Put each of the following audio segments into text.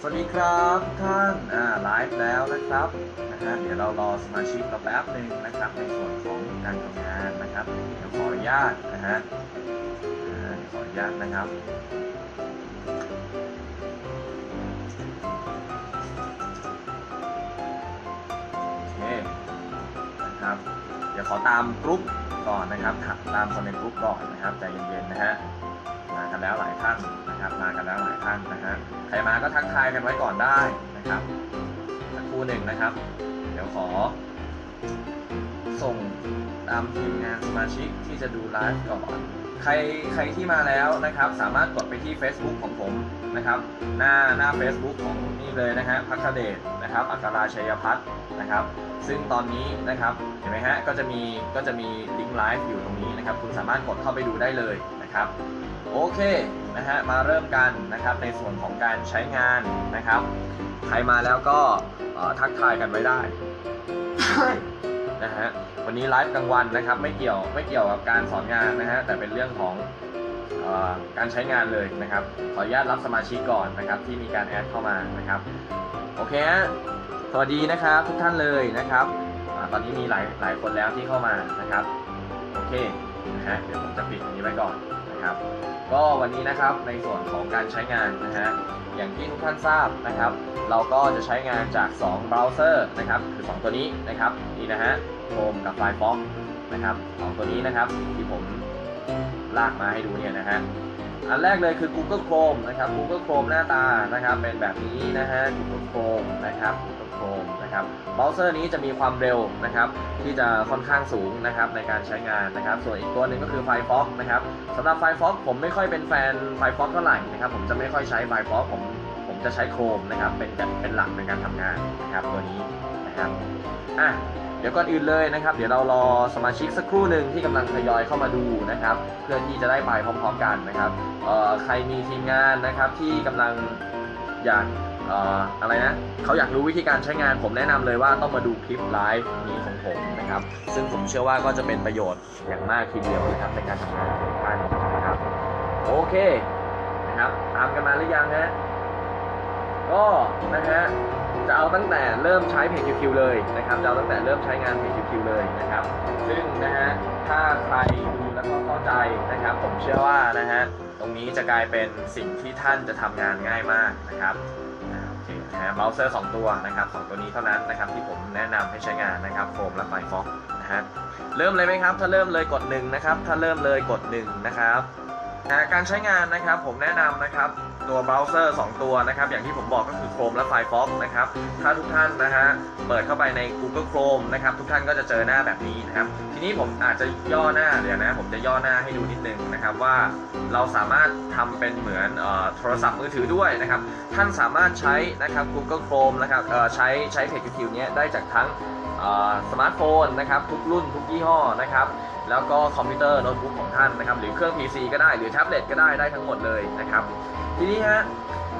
สวัสดีครับท่านอ่าไลฟ์แล้วนะครับนะฮะเดี๋ยวเรารอสมาชิกเราแป๊บหนึ่งนะครับในส่วนของการทำงานนะครับเดี๋ยวขออนุญาตนะฮะเดี๋ยวขออนุญาตนะครับโอเคนะครับเดี๋ยวขอตามกรุ๊ปก่อนนะครับตามคนในกรุ๊ปก่อนนะครับใจเย็นๆนะฮะ มากันแล้วหลายท่านนะครับ มากันแล้วหลายท่านนะฮะใครมาก็ทักทายกันไว้ก่อนได้นะครับสักครู่หนึ่งนะครับ เดี๋ยวขอ ส่งตามทีมงานสมาชิกที่จะดูไลฟ์ก่อน ใครใครที่มาแล้วนะครับ สามารถกดไปที่ Facebook ของผมนะครับ หน้าหน้า Facebook ของนี่เลยนะฮะพักเดชนะครับอัคราชัยพัฒน์นะครับ ซึ่งตอนนี้นะครับเห็นไหมฮะก็จะมีก็จะมีลิงก์ไลฟ์อยู่ตรงนี้นะครับ คุณสามารถกดเข้าไปดูได้เลย นะครับโอเคนะฮะมาเริ่มกันนะครับในส่วนของการใช้งานนะครับ ใครมาแล้วก็เอ่อทักทายกันไว้ได้นะฮะวันนี้ไลฟ์กลางวันนะครับไม่เกี่ยวไม่เกี่ยวกับการสอนงานนะฮะแต่เป็นเรื่องของเออการใช้งานเลยนะครับ ขออนุญาตรับสมาชิกก่อนนะครับ ที่มีการแอดเข้ามานะครับ โอเคฮะสวัสดีนะครับทุกท่านเลยนะครับอาตอนนี้มีหลายหลายคนแล้วที่เข้ามานะครับ โอเคนะฮะเดี๋ยวผมจะปิดอันนี้ไว้ก่อน นะครับ ก็วันนี้นะครับในส่วนของการใช้งานนะฮะอย่างที่ทุกท่านทราบนะครับ เราก็จะใช้งานจาก2เบราว์เซอร์นะครับคือ 2 ตัวนี้นะครับนี่นะฮะ Chrome กับ Firefox นะครับสองตัวนี้นะครับที่ผมลากมาให้ดูเนี่ยนะฮะอันแรกเลยคือ Google Chrome นะครับ Google Chrome หน้าตานะครับเป็นแบบนี้นะฮะ Google Chrome นะครับ Chrome นะครับเบราว์เซอร์นี้จะมีความเร็วนะครับที่จะค่อนข้างสูงนะครับในการใช้งานนะครับ ส่วนอีกตัวหนึ่งก็คือ Firefox นะครับสำหรับ Firefox ผมไม่ค่อยเป็นแฟน Firefox เท่าไหร่นะครับผมจะไม่ค่อยใช้ Firefox ผมผมจะใช้ Chrome นะครับเป็นเป็นหลักในการทำงานนะครับตัวนี้นะครับอะเดี๋ยวก่อนอื่นเลยนะครับ เดี๋ยวเรารอสมาชิกสักครู่หนึ่งที่กำลังทยอยเข้ามาดูนะครับ เพื่อที่จะได้ไปพร้อมๆกันนะครับเอ่อใครมีทีมงานนะครับที่กำลังอยาก เอ่ออะไรนะเขาอยากรู้วิธีการใช้งานผมแนะนำเลยว่าต้องมาดูคลิปไลฟ์นี้ของผมนะครับ ซึ่งผมเชื่อว่าก็จะเป็นประโยชน์อย่างมากทีเดียวนะครับในการทำงานของท่านนะครับโอเคนะครับตามกันมาหรือยังฮะก็นะฮะจะเอาตั้งแต่เริ่มใช้เพจ QQ เลยนะครับจะเอาตั้งแต่เริ่มใช้งานเพจ QQ เลยนะครับ ซึ่งนะฮะถ้าใครดูแล้วก็เข้าใจนะครับ ผมเชื่อว่านะฮะตรงนี้จะกลายเป็นสิ่งที่ท่านจะทำงานง่ายมากนะครับ นะฮะเบราว์เซอร์ 2 ตัวนะครับสองตัวนี้เท่านั้นนะครับที่ผมแนะนำให้ใช้งานนะครับโฟมและไฟฟ็อกนะฮะเริ่มเลยไหมครับ ถ้าเริ่มเลยกด1นะครับถ้าเริ่มเลยกด1นะครับ นะการใช้งานนะครับผมแนะนำนะครับตัวเบราว์เซอร์2ตัวนะครับอย่างที่ผมบอกก็คือ Chrome และ Firefox นะครับถ้าทุกท่านนะฮะเปิดเข้าไปใน Google Chrome นะครับทุกท่านก็จะเจอหน้าแบบนี้นะครับทีนี้ผมอาจจะย่อหน้าเดี๋ยวนะผมจะย่อหน้าให้ดูนิดนึงนะครับว่าเราสามารถทำเป็นเหมือนออโทรศัพท์มือถือด้วยนะครับท่านสามารถใช้นะครับ Google Chrome นะครับใช้ใช้เพจ Q เนี้ยได้จากทั้งสมาร์ทโฟนนะครับทุกรุ่นทุกยี่ห้อนะครับ แล้วก็คอมพิวเตอร์โน้ตบุ๊กของท่านนะครับ หรือเครื่อง PC ก็ได้หรือแท็บเล็ตก็ได้ได้ทั้งหมดเลยนะครับ ทีนี้ฮะ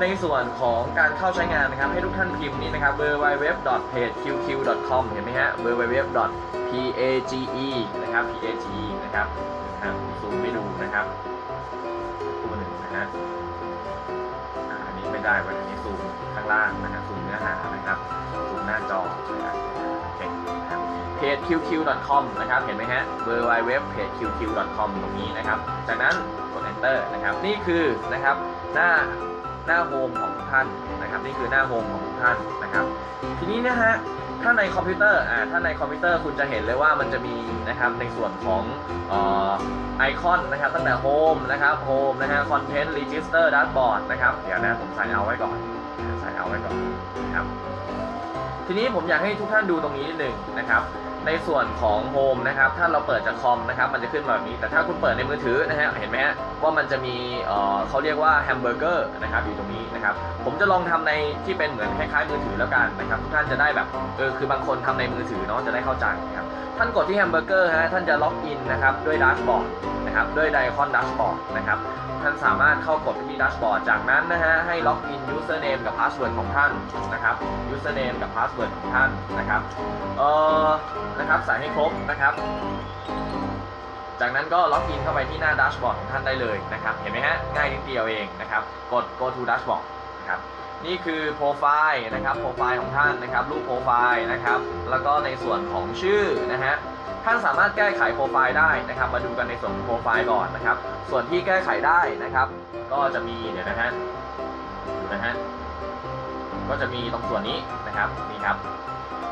ในส่วนของการเข้าใช้งานนะครับ ให้ทุกท่านพิมพ์นี่นะครับ www.pageqq.com เห็นไหมฮะ www.page นะครับ page นะครับนะครับซูมให้ดูนะครับตัวหนึ่งนะฮะอันนี้ไม่ได้ไว้อันนี้ซูมข้างล่างนะฮะซู qq.com นะครับ เห็นไหมฮะ www.pageqq.com ตรงนี้นะครับ จากนั้นกด enter นะครับ นี่คือนะครับหน้าหน้า home ของทุกท่านนะครับ นี่คือหน้า home ของทุกท่านนะครับ ทีนี้นะฮะถ้าในคอมพิวเตอร์อ่าถ้าในคอมพิวเตอร์คุณจะเห็นเลยว่ามันจะมีนะครับในส่วนของออไอคอนนะครับตั้งแต่ home นะครับ home นะฮะ content register dashboard นะครับ เดี๋ยวนะผมใส่เอาไว้ก่อนใส่เอาไว้ก่อนนะครับทีนี้ผมอยากให้ทุกท่านดูตรงนี้นิดหนึ่งนะครับ ในส่วนของ home นะครับถ้าเราเปิดจากคอมนะครับมันจะขึ้นมาแบบนี้ แต่ถ้าคุณเปิดในมือถือนะฮะเห็นไหมฮะว่ามันจะมีเอ่อเขาเรียกว่าแฮมเบอร์เกอร์นะครับอยู่ตรงนี้นะครับผมจะลองทำในที่เป็นเหมือนคล้ายๆมือถือแล้วกันนะครับทุกท่านจะได้แบบเออคือบางคนทำในมือถือเนาะจะได้เข้าใจนะครับท่านกดที่แฮมเบอร์เกอร์ฮะท่านจะล็อกอินนะครับด้วย dashboard นะครับด้วยไอคอน dashboard นะครับ ท่านสามารถเข้ากดไปที่ dashboard จากนั้นนะฮะให้ล็อกอิน username กับ password ของท่านนะครับ username กับ password ของท่านนะครับเอ่อนะครับใส่ให้ครบนะครับ จากนั้นก็ล็อกอินเข้าไปที่หน้าดัชบอร์ดของท่านได้เลยนะครับ เห็นไหมฮะง่ายนิดเดียวเองนะครับ กด go to dashboard นะครับ นี่คือโปรไฟล์นะครับโปรไฟล์ของท่านนะครับรูปโปรไฟล์นะครับแล้วก็ในส่วนของชื่อนะฮะท่านสามารถแก้ไขโปรไฟล์ได้นะครับ มาดูกันในส่วนของโปรไฟล์ก่อนนะครับ ส่วนที่แก้ไขได้นะครับ ก็จะมีเดี๋ยวนะฮะดูนะฮะก็จะมีตรงส่วนนี้นะครับนี่ครับ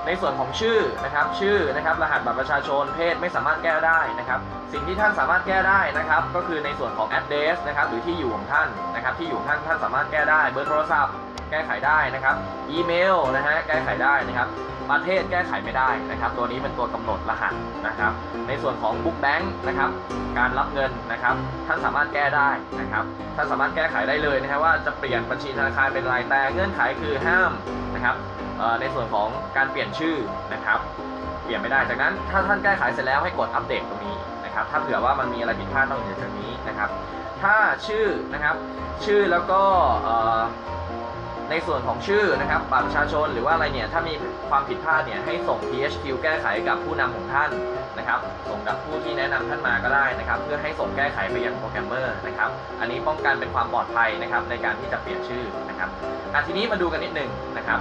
ในส่วนของชื่อนะครับชื่อนะครับรหัสบัตรประชาชนเพศไม่สามารถแก้ได้นะครับ สิ่งที่ท่านสามารถแก้ได้นะครับ ก็คือในส่วนของ address นะครับหรือที่อยู่ของท่านนะครับ ที่อยู่ท่านท่านสามารถแก้ได้เบอร์โทรศัพท์แก้ไขได้นะครับอีเมลนะฮะแก้ไขได้นะครับประเทศแก้ไขไม่ได้นะครับ ตัวนี้เป็นตัวกำหนดรหัสนะครับ ในส่วนของ book bank นะครับ การรับเงินนะครับ ท่านสามารถแก้ได้นะครับ ท่านสามารถแก้ไขได้เลยนะครับว่าจะเปลี่ยนบัญชีธนาคารเป็นรายแต่เงื่อนไขคือห้ามนะครับ ในส่วนของการเปลี่ยนชื่อนะครับ เปลี่ยนไม่ได้ จากนั้นถ้าท่านแก้ไขเสร็จแล้วให้กดอัปเดตตรงนี้นะครับ ถ้าเผื่อว่ามันมีอะไรผิดพลาดต้องอยู่จากนี้นะครับ ถ้าชื่อนะครับ ชื่อแล้วก็ในส่วนของชื่อนะครับบัตรประชาชนหรือว่าอะไรเนี่ยถ้ามีความผิดพลาดเนี่ยให้ส่ง PHQ แก้ไขกับผู้นำของท่านนะครับ ส่งกับผู้ที่แนะนำท่านมาก็ได้นะครับ เพื่อให้ส่งแก้ไขไปยังโปรแกรมเมอร์นะครับ อันนี้ป้องกันเป็นความปลอดภัยนะครับในการที่จะเปลี่ยนชื่อนะครับอะทีนี้มาดูกันนิดหนึงนะครับ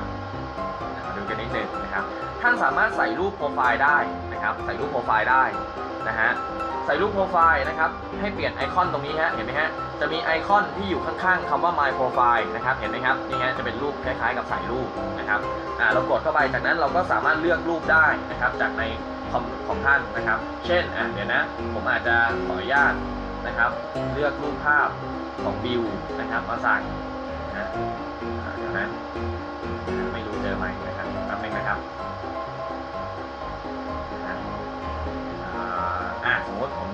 ท่านสามารถใส่รูปโปรไฟล์ได้นะครับ ใส่รูปโปรไฟล์ได้นะฮะ ใส่รูปโปรไฟล์นะครับ ให้เปลี่ยนไอคอนตรงนี้ฮะ เห็นไหมฮะ จะมีไอคอนที่อยู่ข้างๆคำว่า my profile นะครับ เห็นไหมครับ นี่ฮะ จะเป็นรูปคล้ายๆ กับใส่รูปนะครับ อ่า เรากดเข้าไป จากนั้นเราก็สามารถเลือกรูปได้นะครับ จากในคอมของท่านนะครับ เช่น อะเดี๋ยวนะ ผมอาจจะขออนุญาตนะครับ เลือกรูปภาพของบิวนะครับ มาใส่นะอ่าเดี๋ยวนะไม่รู้เจอไหมนะครับแป๊บนึงนะครับ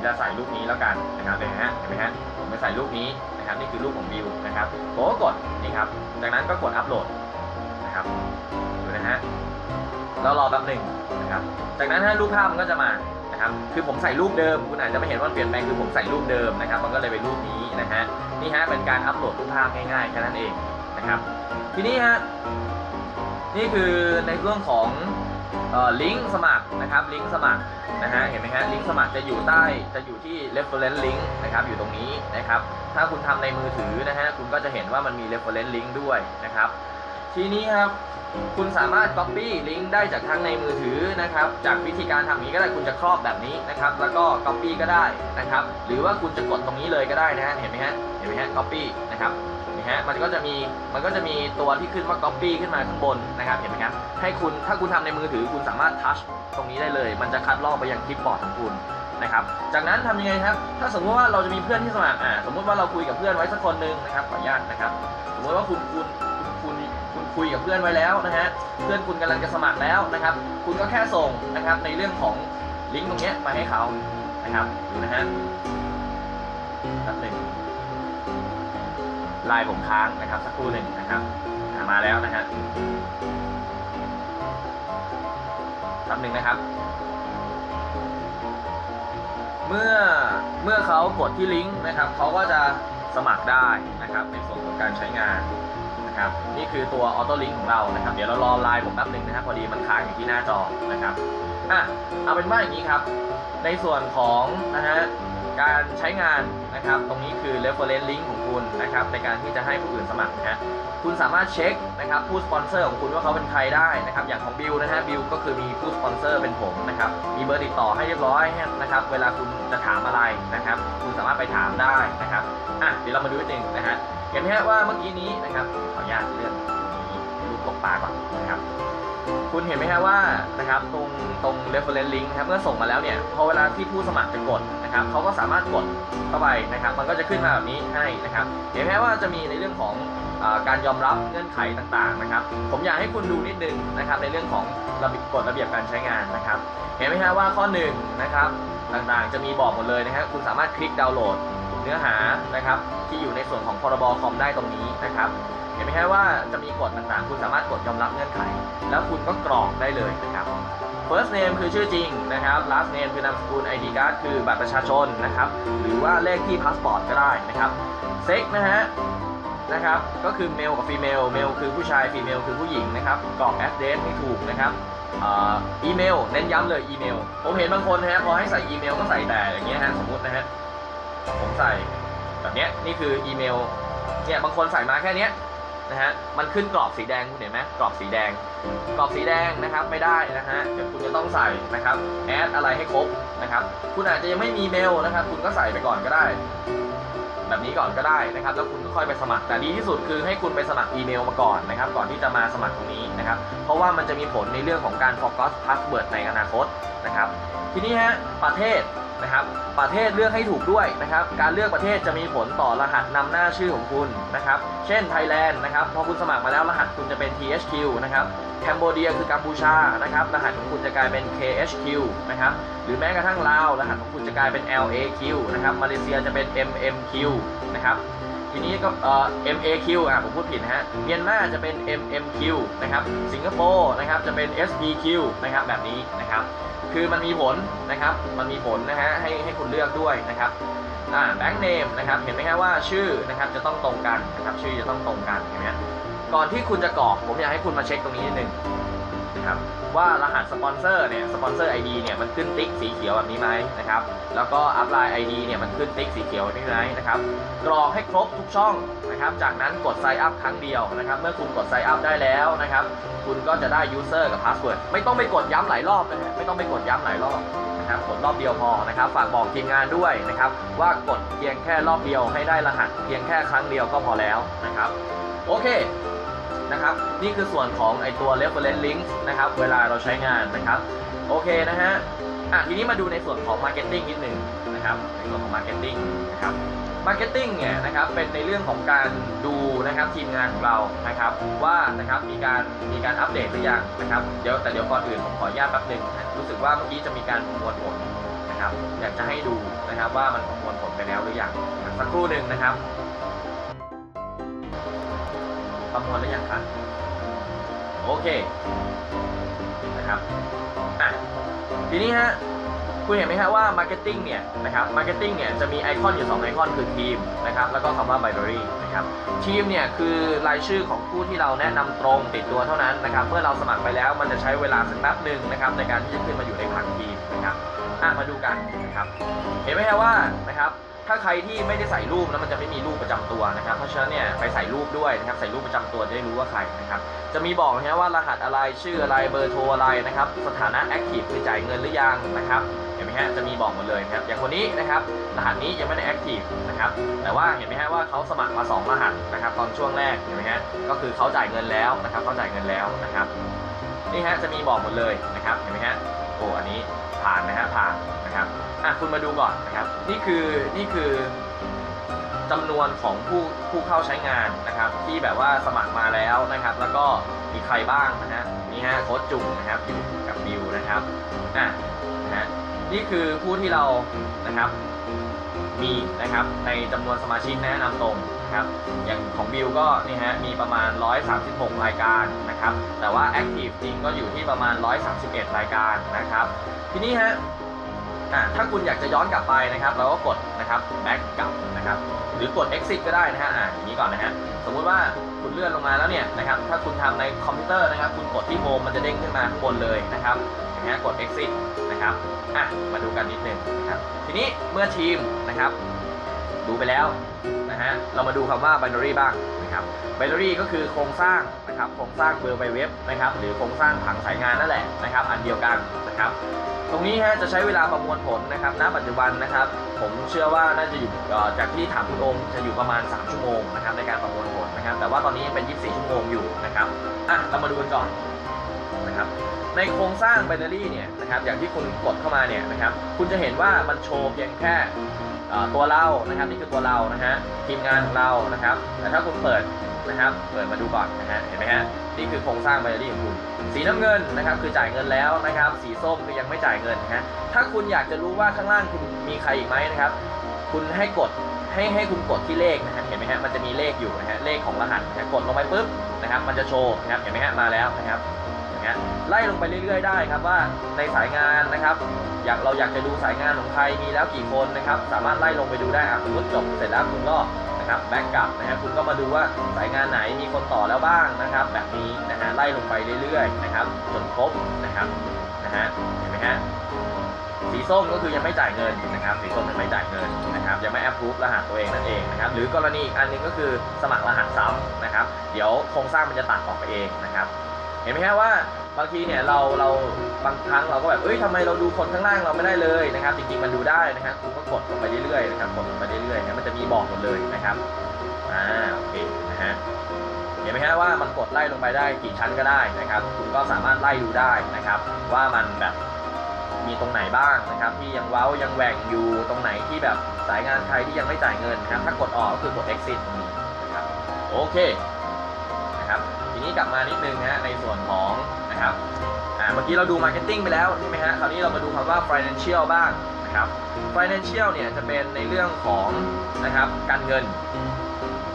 จะใส่รูปนี้แล้วกันนะครับเห็นไหมฮะเห็นไหมฮะผมจะใส่รูปนี้นะครับนี่คือรูปของบิวนะครับผมก็กดนี่ครับจากนั้นก็กดอัปโหลดนะครับดูนะฮะแล้วรอแป๊บหนึ่งนะครับจากนั้นฮะรูปภาพมันก็จะมานะครับคือผมใส่รูปเดิมคุณอาจจะไม่เห็นว่ามันเปลี่ยนแปลงคือผมใส่รูปเดิมนะครับ มันก็เลยเป็นรูปนี้นะฮะนี่ฮะเป็นการอัปโหลดรูปภาพง่ายๆแค่นั้นเองนะครับ ทีนี้ฮะนี่คือในเรื่องของ ลิงก์สมัครนะครับลิงก์สมัครนะฮะเห็นไหมฮะลิงก์สมัครจะอยู่ใต้จะอยู่ที่ reference link นะครับอยู่ตรงนี้นะครับ ถ้าคุณทำในมือถือนะฮะคุณก็จะเห็นว่ามันมี reference link ด้วยนะครับ ทีนี้ครับคุณสามารถ copy ลิงก์ได้จากทั้งในมือถือนะครับ จากวิธีการทำอย่างนี้ก็ได้คุณจะครอบแบบนี้นะครับ แล้วก็ copy ก็ได้นะครับ หรือว่าคุณจะกดตรงนี้เลยก็ได้นะฮะเห็นไหมฮะเห็นไหมฮะ copy นะครับ ฮะมันก็จะมีมันก็จะมีตัวที่ขึ้นว่า copy ขึ้นมาข้างบนนะครับเห็นไหมครับให้คุณถ้าคุณทำในมือถือคุณสามารถ touch ตรงนี้ได้เลย มันจะคัดลอกไปยังคลิปบอร์ดของคุณนะครับจากนั้นทำยังไงครับ ถ้าสมมติว่าเราจะมีเพื่อนที่สมัครอ่าสมมติว่าเราคุยกับเพื่อนไว้สักคนหนึ่งนะครับขออนุญาตนะครับ สมมติว่าคุณคุณคุณคุณคุยกับเพื่อนไว้แล้วนะฮะเพื่อนคุณกำลังจะสมัครแล้วนะครับ คุณก็แค่ส่งนะครับในเรื่องของลิงก์ตรงนี้ไปให้เขานะครับดูนะฮะ ไลน์ผมค้างนะครับสักครู่หนึ่งนะครับมาแล้วนะฮะแป๊บหนึ่งนะครับ เมื่อเมื่อเขากดที่ลิงก์นะครับเขาก็จะสมัครได้นะครับในส่วนของการใช้งานนะครับนี่คือตัวออโต้ลิงก์ของเรานะครับ เดี๋ยวเรารอไลน์ผมแป๊บหนึ่งนะครับพอดีมันค้างอยู่ที่หน้าจอนะครับอะเอาเป็นว่าอย่างนี้ครับ ในส่วนของนะฮะการใช้งาน นะครับ ตรงนี้คือ reference link ของคุณนะครับในการที่จะให้ผู้อื่นสมัครนะฮะคุณสามารถเช็คนะครับผู้สปอนเซอร์ของคุณว่าเขาเป็นใครได้นะครับอย่างของบิลนะฮะบิลก็คือมีผู้สปอนเซอร์เป็นผมนะครับมีเบอร์ติดต่อให้เรียบร้อยนะครับเวลาคุณจะถามอะไรนะครับ คุณสามารถไปถามได้นะครับอะเดี๋ยวเรามาดูนิดนึงนะฮะเห็นไหมฮะว่าเมื่อกี้นี้นะครับขออนุญาตเลื่อนรูปตกปลาก่อนนะครับ คุณเห็นไหมฮะว่านะครับตรงตรง reference link นะครับเมื่อส่งมาแล้วเนี่ยพอเวลาที่ผู้สมัครจะกดนะครับเขาก็สามารถกดเข้าไปนะครับ มันก็จะขึ้นมาแบบนี้ให้นะครับ เห็นไหมว่าจะมีในเรื่องของอการยอมรับเงื่อนไขต่างๆนะครับ ผมอยากให้คุณดูนิดนึงนะครับ ในเรื่องของระเบียบกฎระเบียบการใช้งานนะครับ เห็นไหมฮะว่าข้อ1นะครับต่างๆ จะมีบอกหมดเลยนะครับคุณสามารถคลิกดาวน์โหลดเนื้อหานะครับ ที่อยู่ในส่วนของพรบคอมได้ตรงนี้นะครับ ห็นไหมฮะว่าจะมีกฎต่างๆ คุณสามารถกดยอมรับเงื่อนไข แล้วคุณก็กรอกได้เลยนะครับ first name คือชื่อจริงนะครับ last name คือนามสกุล ID card คือบัตรประชาชนนะครับ หรือว่าเลขที่พาสปอร์ตก็ได้นะครับ sex นะฮะนะครับ ก็คือ male กับ female male คือผู้ชาย female คือผู้หญิงนะครับ กรอก address ให้ถูกนะครับอีเมลเน้นย้ำเลยอีเมล ผมเห็นบางคนนะฮะพอให้ใส่อีเมลก็ใส่แต่อย่างเงี้ยฮะสมมตินะฮะผมใส่แบบเนี้ยนี่คืออีเมลเนี่ยบางคนใส่มาแค่เนี้ย นะฮะ มันขึ้นกรอบสีแดงคุณเห็นไหมกรอบสีแดง กรอบสีแดงนะครับไม่ได้นะฮะ เดี๋ยวคุณจะต้องใส่นะครับแอดอะไรให้ครบนะครับ คุณอาจจะยังไม่มีเมลนะครับ คุณก็ใส่ไปก่อนก็ได้ แบบนี้ก่อนก็ได้นะครับ แล้วคุณก็ค่อยไปสมัคร แต่ดีที่สุดคือให้คุณไปสมัครอีเมลมาก่อนนะครับ ก่อนที่จะมาสมัครตรงนี้นะครับ เพราะว่ามันจะมีผลในเรื่องของการ forgot password ในอนาคตนะครับ ทีนี้ฮะประเทศ นะครับ ประเทศเลือกให้ถูกด้วยนะครับ การเลือกประเทศจะมีผลต่อรหัสนำหน้าชื่อของคุณนะครับ เช่นไทยแลนด์นะครับ พอคุณสมัครมาแล้วรหัสคุณจะเป็น THQ นะครับแคนโบเดียคือกัมพูชานะครับ รหัสของคุณจะกลายเป็น KHQ นะครับ หรือแม้กระทั่งลาว รหัสของคุณจะกลายเป็น LAQ นะครับ มาเลเซียจะเป็น MMQ นะครับ ทีนี้ก็เอ่อ MAQ อะผมพูดผิดนะฮะเมียนมาจะเป็น MMQ นะครับสิงคโปร์นะครับจะเป็น SPQ นะครับแบบนี้นะครับคือมันมีผลนะครับมันมีผลนะฮะให้ให้คุณเลือกด้วยนะครับอ่าแบงค์เนมนะครับเห็นไหมครับว่าชื่อนะครับจะต้องตรงกันนะครับชื่อจะต้องตรงกันเห็นไหมฮะก่อนที่คุณจะกรอกผมอยากให้คุณมาเช็คตรงนี้นิดนึง นะครับว่ารหัสสปอนเซอร์เนี่ยสปอนเซอร์ ID เนี่ยมันขึ้นติ๊กสีเขียวแบบนี้ไหมนะครับแล้วก็ upline ID เนี่ยมันขึ้นติ๊กสีเขียวนี้ไหมนะครับกรอกให้ครบทุกช่องนะครับจากนั้นกด sign up ครั้งเดียวนะครับเมื่อคุณกด sign up ได้แล้วนะครับคุณก็จะได้ user กับ password ไม่ต้องไปกดย้ำหลายรอบนะฮะไม่ต้องไปกดย้ำหลายรอบนะครับกดรอบเดียวพอนะครับฝากบอกทีมงานด้วยนะครับว่ากดเพียงแค่รอบเดียวให้ได้รหัสเพียงแค่ครั้งเดียวก็พอแล้วนะครับโอเค นะครับ นี่คือส่วนของไอตัว reference link นะครับ เวลาเราใช้งานนะครับ โอเคนะฮะอะทีนี้มาดูในส่วนของ marketing นิดหนึ่งนะครับ ในส่วนของ marketing นะครับ marketing เนี่ยนะครับ เป็นในเรื่องของการดูนะครับทีมงานของเรานะครับ ว่านะครับมีการมีการอัปเดตหรือยังนะครับ เดี๋ยวแต่เดี๋ยวก่อนอื่นผมขออนุญาตแป๊บหนึ่งรู้สึกว่าเมื่อกี้จะมีการประมวลผลนะครับ อยากจะให้ดูนะครับว่ามันประมวลผลไปแล้วหรือยังสักครู่หนึ่งนะครับ ประมวลหรือยังครับโอเคนะครับอะทีนี้ฮะคุณเห็นไหมฮะว่า Marketing เนี่ยนะครับ Marketing เนี่ยจะมีไอคอนอยู่ 2 ไอคอนคือทีมนะครับแล้วก็คำว่า Binary นะครับทีมเนี่ยคือรายชื่อของผู้ที่เราแนะนำตรงติดตัวเท่านั้นนะครับเมื่อเราสมัครไปแล้วมันจะใช้เวลาสักแป๊บหนึ่งนะครับในการที่จะขึ้นมาอยู่ในผังทีมนะครับอะมาดูกันนะครับเห็นไหมฮะว่านะครับ ถ้าใครที่ไม่ได้ใส่รูปแล้วมันจะไม่มีรูปประจำตัวนะครับ เพราะฉะนั้นเนี่ยไปใส่รูปด้วยนะครับใส่รูปประจำตัวจะได้รู้ว่าใครนะครับจะมีบอกนะฮะว่ารหัสอะไรชื่ออะไรเบอร์โทรอะไรนะครับสถานะแอคทีฟคือจ่ายเงินหรือยังนะครับเห็นไหมฮะจะมีบอกหมดเลยนะครับอย่างคนนี้นะครับรหัสนี้ยังไม่ได้แอคทีฟนะครับแต่ว่าเห็นไหมฮะว่าเขาสมัครมา2รหัสนะครับตอนช่วงแรกเห็นไหมฮะก็คือเขาจ่ายเงินแล้วนะครับเขาจ่ายเงินแล้วนะครับนี่ฮะจะมีบอกหมดเลยนะครับเห็นไหมฮะโอ้อันนี้ผ่านนะฮะผ่าน อะคุณมาดูก่อนนะครับ นี่คือนี่คือจำนวนของผู้ผู้เข้าใช้งานนะครับ ที่แบบว่าสมัครมาแล้วนะครับ แล้วก็มีใครบ้างนะฮะนี่ฮะโค้ชจุ่มนะครับอยู่กับบิวนะครับอะนะฮะนี่คือผู้ที่เรานะครับมีนะครับในจำนวนสมาชิกแนะนำตรงนะครับ อย่างของบิลก็นี่ฮะมีประมาณ 136 รายการนะครับ แต่ว่าแอคทีฟจริงก็อยู่ที่ประมาณ 131 รายการนะครับ ทีนี้ฮะ อะถ้าคุณอยากจะย้อนกลับไปนะครับเราก็กดนะครับ back กลับนะครับหรือกด exit ก็ได้นะฮะอ่าอย่างนี้ก่อนนะฮะสมมุติว่าคุณเลื่อนลงมาแล้วเนี่ยนะครับถ้าคุณทำในคอมพิวเตอร์นะครับ คุณกดที่โฮมมันจะเด้งขึ้นมาข้างบนเลยนะครับนี้ยกด exit นะครับอะมาดูกันนิดนึงนะครับทีนี้เมื่อทีมนะครับ ดูไปแล้ว นะฮะ เรามาดูคำว่า binary บ้างนะครับ binary ก็คือโครงสร้างนะครับ โครงสร้างเบอร์ไบเว็บนะครับ หรือโครงสร้างผังสายงานนั่นแหละนะครับ อันเดียวกันนะครับ ตรงนี้ฮะจะใช้เวลาประมวลผลนะครับ ณ ปัจจุบันนะครับ ผมเชื่อว่าน่าจะอยู่จากที่ถามคุณองค์จะอยู่ประมาณ 3 ชั่วโมงนะครับในการประมวลผลนะครับ แต่ว่าตอนนี้ยังเป็น 24 ชั่วโมงอยู่นะครับ อะ เรามาดูกันก่อนนะครับในโครงสร้างไบนารี่เนี่ยนะครับอย่างที่คุณกดเข้ามาเนี่ยนะครับคุณจะเห็นว่ามันโชว์เพียงแค่ ตัวเรานะครับนี่คือตัวเรานะฮะทีมงานของเรานะครับแต่ถ้าคุณเปิดนะครับเปิดมาดูก่อนนะฮะเห็นไหมฮะนี่คือโครงสร้างไบนารีของคุณสีน้ำเงินนะครับคือจ่ายเงินแล้วนะครับ สีส้มคือยังไม่จ่ายเงินนะฮะถ้าคุณอยากจะรู้ว่าข้างล่างคุณมีใครอีกไหมนะครับ คุณให้กดให้ให้คุณกดที่เลขนะฮะเห็นไหมฮะมันจะมีเลขอยู่นะฮะเลขของรหัสนะกดลงไปปุ๊บนะครับ มันจะโชว์นะครับเห็นไหมฮะมาแล้วนะครับ เงี้ยไล่ลงไปเรื่อย ๆ ได้ครับว่าในสายงานนะครับ อยากเราอยากจะดูสายงานของใครมีแล้วกี่คนนะครับ สามารถไล่ลงไปดูได้อะสมมติจบเสร็จแล้วคุณก็นะครับแบ็กกลับนะฮะคุณก็มาดูว่าสายงานไหนมีคนต่อแล้วบ้างนะครับ แบบนี้นะฮะไล่ลงไปเรื่อยๆนะครับจนครบนะครับนะฮะเห็นไหมฮะสีส้มก็คือยังไม่จ่ายเงินนะครับสีส้มยังไม่จ่ายเงินนะครับยังไม่แอปพูฟรหัสตัวเองนั่นเองนะครับหรือกรณีอีกอันหนึงก็คือสมัครรหัสซ้ำนะครับ เดี๋ยวโครงสร้างมันจะตัดออกไปเองนะครับ เห็นไหมฮะว่าบางทีเนี่ยเราเราบางครั้งเราก็แบบเอ้ยทำไมเราดูคนข้างล่างเราไม่ได้เลยนะครับ จริงๆมันดูได้นะครับคุณก็กดลงไปเรื่อยๆนะครับกดลงไปเรื่อยๆนะมันจะมีบอกหมดเลยนะครับอ่าโอเคนะฮะเห็นไหมฮะว่ามันกดไล่ลงไปได้กี่ชั้นก็ได้นะครับ คุณก็สามารถไล่ดูได้นะครับ ว่ามันแบบมีตรงไหนบ้างนะครับ ที่ยังเว้ายังแหว่งอยู่ตรงไหนที่แบบสายงานใครที่ยังไม่จ่ายเงินนะครับถ้ากดออกก็คือกด exit นะครับโอเค นี้กลับมานิดนึงฮะในส่วนของนะครับอ่าเมื่อกี้เราดู marketing ไปแล้วใช่ไหมฮะคราวนี้เรามาดูคำว่า financial บ้างนะครับ financial เนี่ยจะเป็นในเรื่องของนะครับการเงิน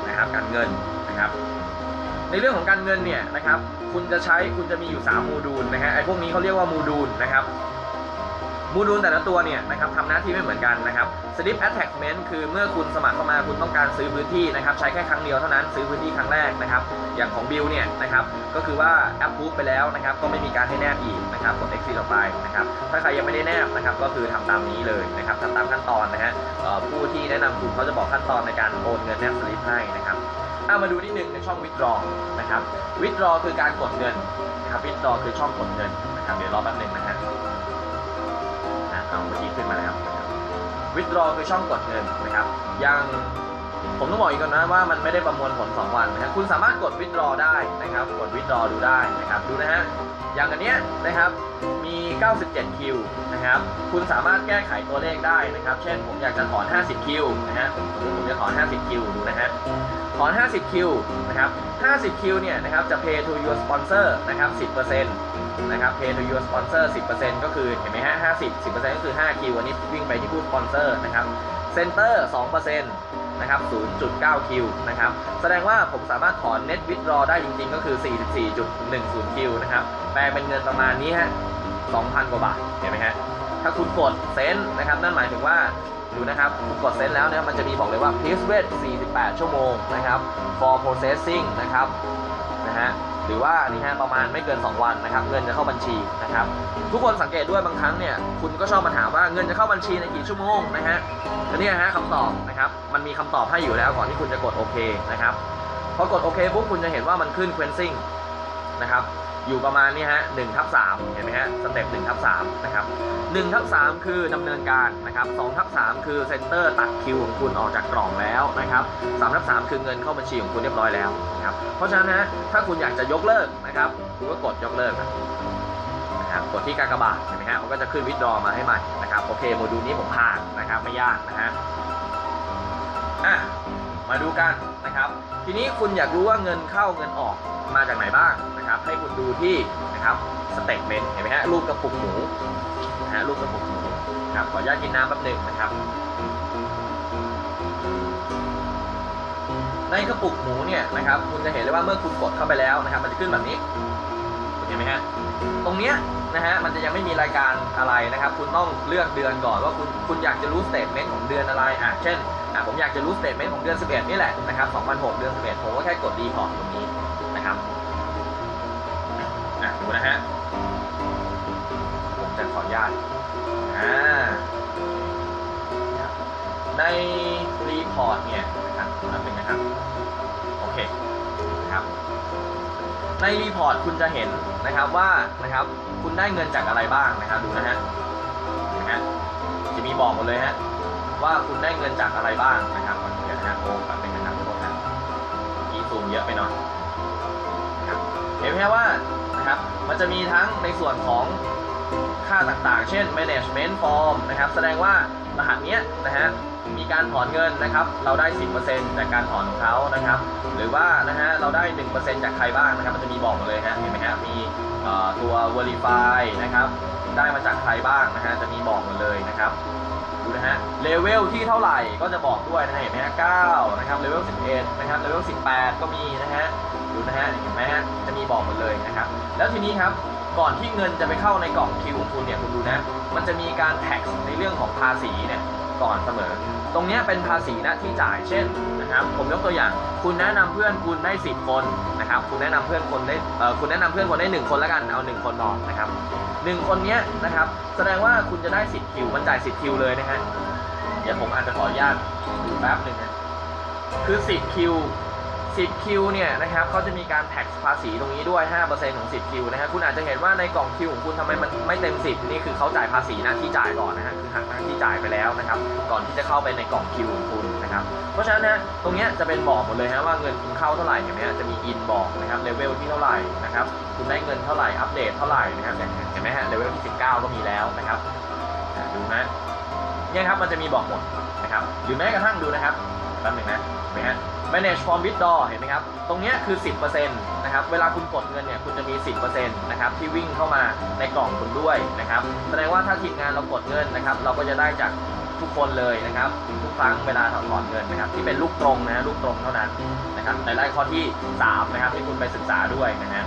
นะครับการเงินนะครับ ในเรื่องของการเงินเนี่ยนะครับคุณจะใช้คุณจะมีอยู่ 3 โมดูลนะฮะไอ้พวกนี้เขาเรียกว่าโมดูลนะครับ โมดูลแต่ละตัวเนี่ยนะครับทำหน้าที่ไม่เหมือนกันนะครับ slip attachment คือเมื่อคุณสมัครเข้ามาคุณต้องการซื้อพื้นที่นะครับใช้แค่ครั้งเดียวเท่านั้นซื้อพื้นที่ครั้งแรกนะครับ อย่างของบิลเนี่ยนะครับก็คือว่า approve ไปแล้วนะครับก็ไม่มีการให้แนบอีกนะครับกด exit ออกไปนะครับถ้าใครยังไม่ได้แนบนะครับก็คือทำตามนี้เลยนะครับทำตามขั้นตอนนะฮะผู้ที่แนะนำคุณเขาจะบอกขั้นตอนในการโอนเงินแนบสลิปให้นะครับเอามาดูนิดนึงในช่อง withdraw นะครับ withdraw คือการกดเงินนะครับ withdraw คือช่องกดเงินนะครับเดี๋ยวรอแป๊บนึงนะฮะ เอาเมื่อกี้ขึ้นมาแล้วนะครับ withdraw คือช่องกดเงินนะครับ ยัง ผมต้องบอกอีกก่อนนะว่ามันไม่ได้ประมวลผล 2 วันนะครับคุณสามารถกด withdraw ได้นะครับ กด withdraw ดูได้นะครับ ดูนะฮะ อย่างอันเนี้ยนะครับ มี 97 คิวนะครับ คุณสามารถแก้ไขตัวเลขได้นะครับ เช่น ผมอยากจะถอน 50 คิวนะฮะผมผมจะถอน 50 คิว ดูนะฮะ ถอน 50 คิวนะครับ 50 คิวเนี่ยนะครับ จะ pay to your sponsor นะครับ 10%นะครับ pay to your sponsor 10%ก็คือเห็นไหมฮะ 50 10%ก็คือ 5 คิว อันนี้วิ่งไปที่ผู้สปอนเซอร์นะครับ center 2% นะครับ 0.9 คิวนะครับ แสดงว่าผมสามารถถอน net withdraw ได้จริงๆ ก็คือ 44.10 คิวนะครับ แปลเป็นเงินประมาณนี้ฮะ 2,000 กว่าบาท เห็นไหมฮะ ถ้าคุณกดเซนนะครับ นั่นหมายถึงว่าดูนะครับคุณกดเซนแล้วเนี่ยมันจะมีบอกเลยว่า please wait 48 ชั่วโมงนะครับ for processing นะครับ นะฮะ หรือว่านี่ฮะประมาณไม่เกิน 2 วันนะครับ เงินจะเข้าบัญชีนะครับ ทุกคนสังเกตด้วยบางครั้งเนี่ยคุณก็ชอบมาถามว่าเงินจะเข้าบัญชีในกี่ชั่วโมงนะฮะอันนี่ยฮะคำตอบนะครับมันมีคำตอบให้อยู่แล้วก่อนที่คุณจะกดโอเคนะครับพอกดโอเคปุ๊บคุณจะเห็นว่ามันขึ้น cleansing นะครับ อยู่ประมาณนี้ฮะ1ทับ3เห็นไหมฮะสเต็ป1ทับ3นะครับ1ทับ3คือดำเนินการนะครับ2ทับ3คือเซ็นเตอร์ตัดคิวของคุณออกจากกล่องแล้วนะครับ3ทับ3คือเงินเข้าบัญชีของคุณเรียบร้อยแล้วนะครับเพราะฉะนั้นนะถ้าคุณอยากจะยกเลิกนะครับคุณก็กดยกเลิกนะครับกดที่กากบาทเห็นไหมฮะมันก็จะขึ้นวิดรอมาให้ใหม่นะครับโอเคโมดูลนี้ผมผ่านนะครับไม่ยากนะฮะอะ มาดูกันนะครับ ทีนี้คุณอยากรู้ว่าเงินเข้าเงินออกมาจากไหนบ้างนะครับ ให้คุณดูที่นะครับ statement เห็นไหมฮะรูปกระปุกหมูนะฮะรูปกระปุกหมูครับขออนุญาตกินน้ำแป๊บหนึ่งนะครับ ในกระปุกหมูเนี่ยนะครับคุณจะเห็นเลยว่าเมื่อคุณกดเข้าไปแล้วนะครับ มันจะขึ้นแบบนี้เห็นไหมฮะตรงเนี้ยนะฮะมันจะยังไม่มีรายการอะไรนะครับ คุณต้องเลือกเดือนก่อนว่าคุณคุณอยากจะรู้ statement ของเดือนอะไรอะเช่น ผมอยากจะรู้ statement ของเดือน 11 นี่แหละนะครับ2006 เดือน 11 ผมก็แค่กด report ตรงนี้นะครับอะดูนะฮะผมจะขออนุญาตอ่าใน report เนี่ยนะครับอันหนึ่งนะครับ โอเคนะครับ ใน report คุณจะเห็นนะครับว่านะครับคุณได้เงินจากอะไรบ้างนะครับดูนะฮะนะฮะจะมีบอกหมดเลยฮะ ว่าคุณได้เงินจากอะไรบ้างนะครับเดี๋ยวนะโอ้แป๊บนึงนะครับทุกคนนะกีซูมเยอะไปหน่อยนะครับเห็นไหมว่านะครับมันจะมีทั้งในส่วนของค่าต่างๆ เช่น management form นะครับ แสดงว่ารหัสเนี้ยนะฮะมีการถอนเงินนะครับ เราได้ 10%จากการถอนของเขานะครับ หรือว่านะฮะเราได้ 1%จากใครบ้างนะครับ มันจะมีบอกมาเลยฮะเห็นไหมฮะมีตัว verify นะครับ ได้มาจากใครบ้างนะฮะจะมีบอกหมดเลยนะครับ ดูนะฮะ เลเวลที่เท่าไหร่ก็จะบอกด้วยนะฮะเห็นไหมฮะเก้านะครับ เลเวลสิบเอ็ดนะครับ เลเวลสิบแปดก็มีนะฮะ ดูนะฮะ เห็นไหมฮะ จะมีบอกหมดเลยนะครับ แล้วทีนี้ครับ ก่อนที่เงินจะไปเข้าในกล่องคิวของคุณเนี่ย คุณดูนะ มันจะมีการ tax ในเรื่องของภาษีเนี่ย ก่อนเสมอ ตรงนี้เป็นภาษีหน้าที่จ่ายเช่นนะครับ ผมยกตัวอย่าง คุณแนะนำเพื่อนคุณได้ 10 คนนะครับ คุณแนะนำเพื่อนคนได้เอ่อคุณแนะนำเพื่อนคนได้หนึ่งคนแล้วกันเอาหนึ่งคนพอนะครับหนึ่งคนนี้นะครับ แสดงว่าคุณจะได้สิทธิ์คิว มันจ่ายสิทธิ์คิวเลยนะฮะเดี๋ยวผมอาจจะขออนุญาตดูแป๊บหนึ่งนะคือสิทธิ์คิว 10 คิวเนี่ยนะครับเขาจะมีการ tax ภาษีตรงนี้ด้วย 5%ของ10คิวนะฮะคุณอาจจะเห็นว่าในกล่องคิวของคุณทำไมมันไม่เต็ม 10 นี่คือเขาจ่ายภาษีหน้าที่จ่ายก่อนนะฮะคือหักหน้าที่จ่ายไปแล้วนะครับก่อนที่จะเข้าไปในกล่องคิวของคุณนะครับเพราะฉะนั้นนะตรงนี้จะเป็นบอกหมดเลยฮะว่าเงินคุณเข้าเท่าไหร่เห็นไหมฮะจะมีอินบอกนะครับเลเวลที่เท่าไหร่นะครับคุณได้เงินเท่าไหร่อัปเดตเท่าไหร่นะครับเห็นไหมฮะเลเวลที่ 19 ก็มีแล้วนะครับดูฮะเนี่ยครับมันจะมีบอกหมดนะครับหรือแม้กระทั่งดูนะครับแป๊บนึงนะเห็นไหมฮะ manage from withdraw เห็นไหมครับ ตรงนี้คือ 10%นะครับ เวลาคุณกดเงินเนี่ย คุณจะมี 10%นะครับ ที่วิ่งเข้ามาในกล่องคุณด้วยนะครับ แสดงว่าถ้าทีมงานเรากดเงินนะครับ เราก็จะได้จากทุกคนเลยนะครับ ทุกครั้งเวลาถอนเงินนะครับ ที่เป็นลูกตรงนะฮะลูกตรงเท่านั้นนะครับในรายข้อที่ 3 นะครับ ที่คุณไปศึกษาด้วยนะฮะ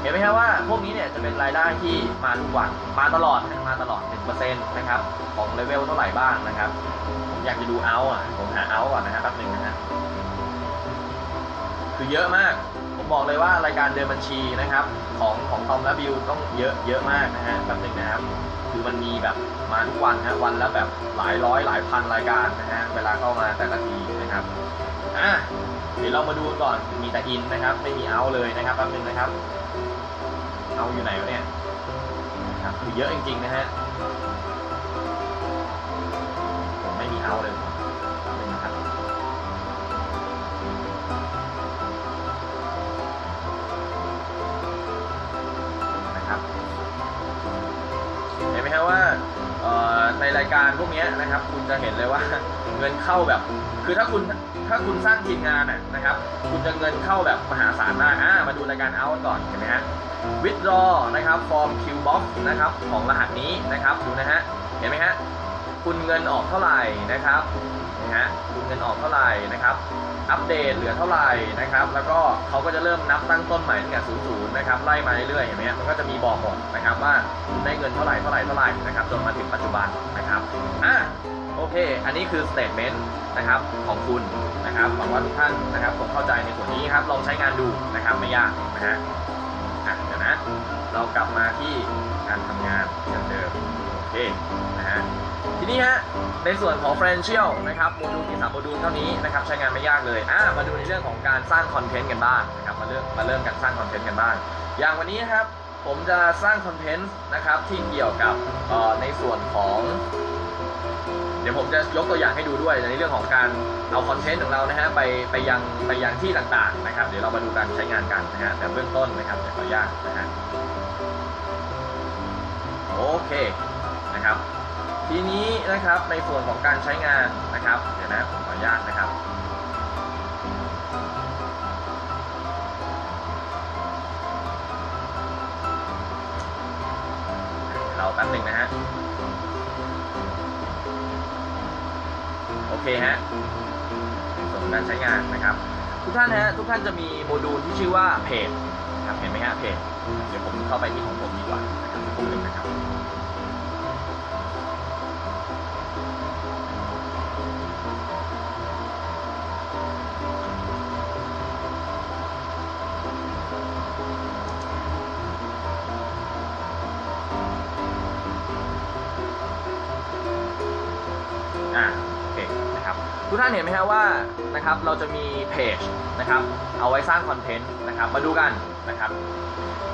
เห็นไหมครับว่าพวกนี้เนี่ยจะเป็นรายได้ที่มาทุกวันมาตลอดมาตลอด 1%นะครับของเลเวลเท่าไหร่บ้างนะครับ ผมอยากจะดูเอาอะผมหาเอาก่อนนะฮะแป๊บหนึงนะฮะ คือเยอะมาก ผมบอกเลยว่ารายการเดินบัญชีนะครับ ของของทอมและบิวต้องเยอะเยอะมากนะฮะแป๊บหนึ่งนะครับคือมันมีแบบมาทุกวันฮะวันละแบบหลายร้อยหลายพันรายการนะฮะเวลาเข้ามาแต่ละทีนะครับอะเดี๋ยวเรามาดูก่อนมีแต่อินนะครับ ไม่มีเอาเลยนะครับแป๊บหนึงนะครับเอาอยู่ไหนวะเนี่ยนะครับคือเยอะจริงๆนะฮะผมไม่มีเอาเลย การพวกนี้นะครับ คุณจะเห็นเลยว่าเงินเข้าแบบ คือถ้าคุณถ้าคุณสร้างทีมงานนะครับ คุณจะเงินเข้าแบบมหาศาลมากอ่ามาดูรายการเอาก่อนเห็นไหมฮะ withdraw นะครับ form Q box นะครับของรหัสนี้นะครับดูนะฮะเห็นไหมฮะคุณเงินออกเท่าไหร่นะครับ นะฮะคุณเงินออกเท่าไหร่นะครับ อัปเดตเหลือเท่าไหร่นะครับ แล้วก็เขาก็จะเริ่มนับตั้งต้นใหม่ตั้งแต่ศูนย์ศูนย์นะครับ ไล่มาเรื่อยๆเห็นไหมฮะมันก็จะมีบอกหมดนะครับว่าคุณได้เงินเท่าไหร่เท่าไหร่เท่าไหร่นะครับจนมาถึงปัจจุบันนะครับ อะโอเค อันนี้คือ statement นะครับของคุณนะครับหวังว่าทุกท่านนะครับคงเข้าใจในส่วนนี้ครับ ลองใช้งานดูนะครับไม่ยากนะฮะอะเดี๋ยวนะ เรากลับมาที่การทำงานเช่นเดิม โอเค ทีนี้ฮะในส่วนของ financial นะครับโมดูลมีสามโมดูลเท่านี้นะครับใช้งานไม่ยากเลยอ่ามาดูในเรื่องของการสร้างคอนเทนต์กันบ้างนะครับมาเริ่มมาเริ่มการสร้างคอนเทนต์กันบ้าง อย่างวันนี้ครับผมจะสร้างคอนเทนต์นะครับที่เกี่ยวกับเอ่อในส่วนของ เดี๋ยวผมจะยกตัวอย่างให้ดูด้วยในเรื่องของการเอาคอนเทนต์ของเรานะฮะไปไปยังไปยังที่ต่างๆนะครับเดี๋ยวเรามาดูการใช้งานกันนะฮะแต่เบื้องต้นนะครับเดี๋ยวขออนุญาตนะฮะโอเคนะครับ ทีนี้นะครับในส่วนของการใช้งานนะครับ เดี๋ยวนะผมขออนุญาตนะครับเราแป๊บหนึ่งนะฮะโอเคฮะส่วนของการใช้งานนะครับ ทุกท่านฮะทุกท่านจะมีโมดูลที่ชื่อว่าเพจครับเห็นไหมฮะเพจเดี๋ยวผมเข้าไปที่ของผมดีกว่านะครับสักครู่หนึ่งนะครับ อ่าโอเคนะครับทุกท่านเห็นไหมฮะว่านะครับเราจะมีเพจนะครับเอาไว้สร้างคอนเทนต์นะครับมาดูกันนะครับ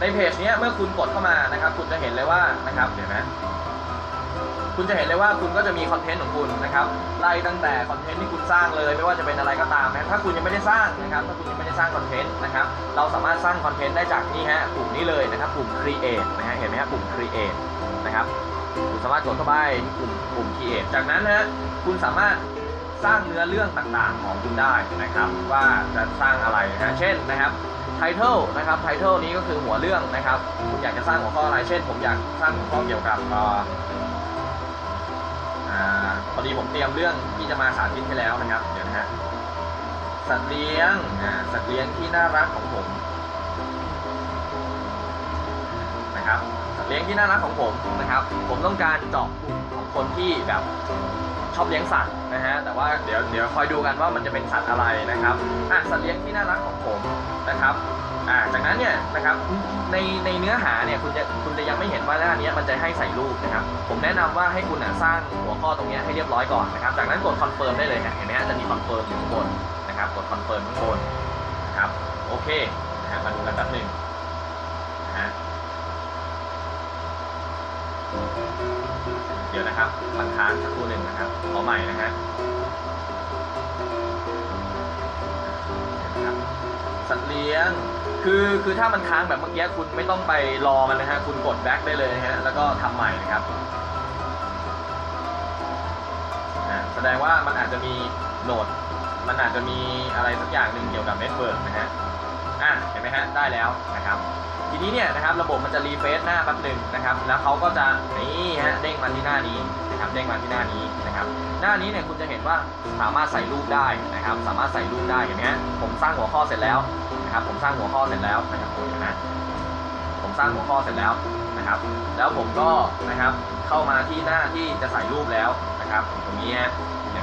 ในเพจนี้เมื่อคุณกดเข้ามานะครับคุณจะเห็นเลยว่านะครับเดี๋ยวนะคุณจะเห็นเลยว่าคุณก็จะมีคอนเทนต์ของคุณนะครับไล่ตั้งแต่คอนเทนต์ที่คุณสร้างเลยไม่ว่าจะเป็นอะไรก็ตามนะถ้าคุณยังไม่ได้สร้างนะครับถ้าคุณยังไม่ได้สร้างคอนเทนต์นะครับเราสามารถสร้างคอนเทนต์ได้จากนี่ฮะกลุ่มนี้เลยนะครับกลุ่ม create นะฮะเห็นไหมฮะกลุ่ม create นะครับ คุณสามารถกดเข้าไปที่กลุ่มกลุ่ม create จากนั้นนะฮะคุณสามารถสร้างเนื้อเรื่องต่างๆของคุณได้นะครับ ว่าจะสร้างอะไรนะเช่นนะครับ title นะครับ title นี้ก็คือหัวเรื่องนะครับ คุณอยากจะสร้างหัวข้ออะไรเช่น ผมอยากสร้างหัวข้อเกี่ยวกับอ่าพอดีผมเตรียมเรื่องที่จะมาสาธิตให้แล้วนะครับ เดี๋ยวนะฮะสัตว์เลี้ยงอ่าสัตว์เลี้ยงที่น่ารักของผมนะครับ เลี้ยงที่น่ารักของผมนะครับ ผมต้องการเจาะกลุ่มของคนที่แบบชอบเลี้ยงสัตว์นะฮะแต่ว่าเดี๋ยวเดี๋ยวคอยดูกันว่ามันจะเป็นสัตว์อะไรนะครับอะสัตว์เลี้ยงที่น่ารักของผมนะครับอ่าจากนั้นเนี่ยนะครับในในเนื้อหาเนี่ยคุณจะคุณจะยังไม่เห็นว่าหน้านี้มันจะให้ใส่รูปนะครับผมแนะนำว่าให้คุณอะสร้างหัวข้อตรงนี้ให้เรียบร้อยก่อนนะครับจากนั้นกด confirm ได้เลยฮะเห็นไหมฮะจะมี confirm อยู่ข้างบนนะครับกด confirm ข้างบนนะครับโอเคนะฮะมาดูกันแป๊บหนึ่งนะฮะ เดี๋ยวนะครับมันค้างสักครู่หนึ่งนะครับขอใหม่นะฮะสัตว์เลี้ยง คือคือถ้ามันค้างแบบเมื่อกี้คุณไม่ต้องไปรอมันนะฮะคุณกดแบ็กได้เลยนะฮะแล้วก็ทำใหม่นะครับแสดงว่ามันอาจจะมีโหลด มันอาจจะมีอะไรสักอย่างหนึ่งเกี่ยวกับ network นะฮะ เห็นไหมฮะได้แล้วนะครับ ทีนี้เนี่ยนะครับระบบมันจะ refresh หน้าแป๊บหนึ่งนะครับ แล้วเขาก็จะนี่ฮะเด้งมาที่หน้านี้นะครับเด้งมาที่หน้านี้นะครับ หน้านี้เนี่ยคุณจะเห็นว่าสามารถใส่รูปได้นะครับ สามารถใส่รูปได้อย่างนี้ผมสร้างหัวข้อเสร็จแล้วนะครับ ผมสร้างหัวข้อเสร็จแล้วนะครับนะผมสร้างหัวข้อเสร็จแล้วนะครับ แล้วผมก็นะครับเข้ามาที่หน้าที่จะใส่รูปแล้วนะครับตรงนี้ฮะ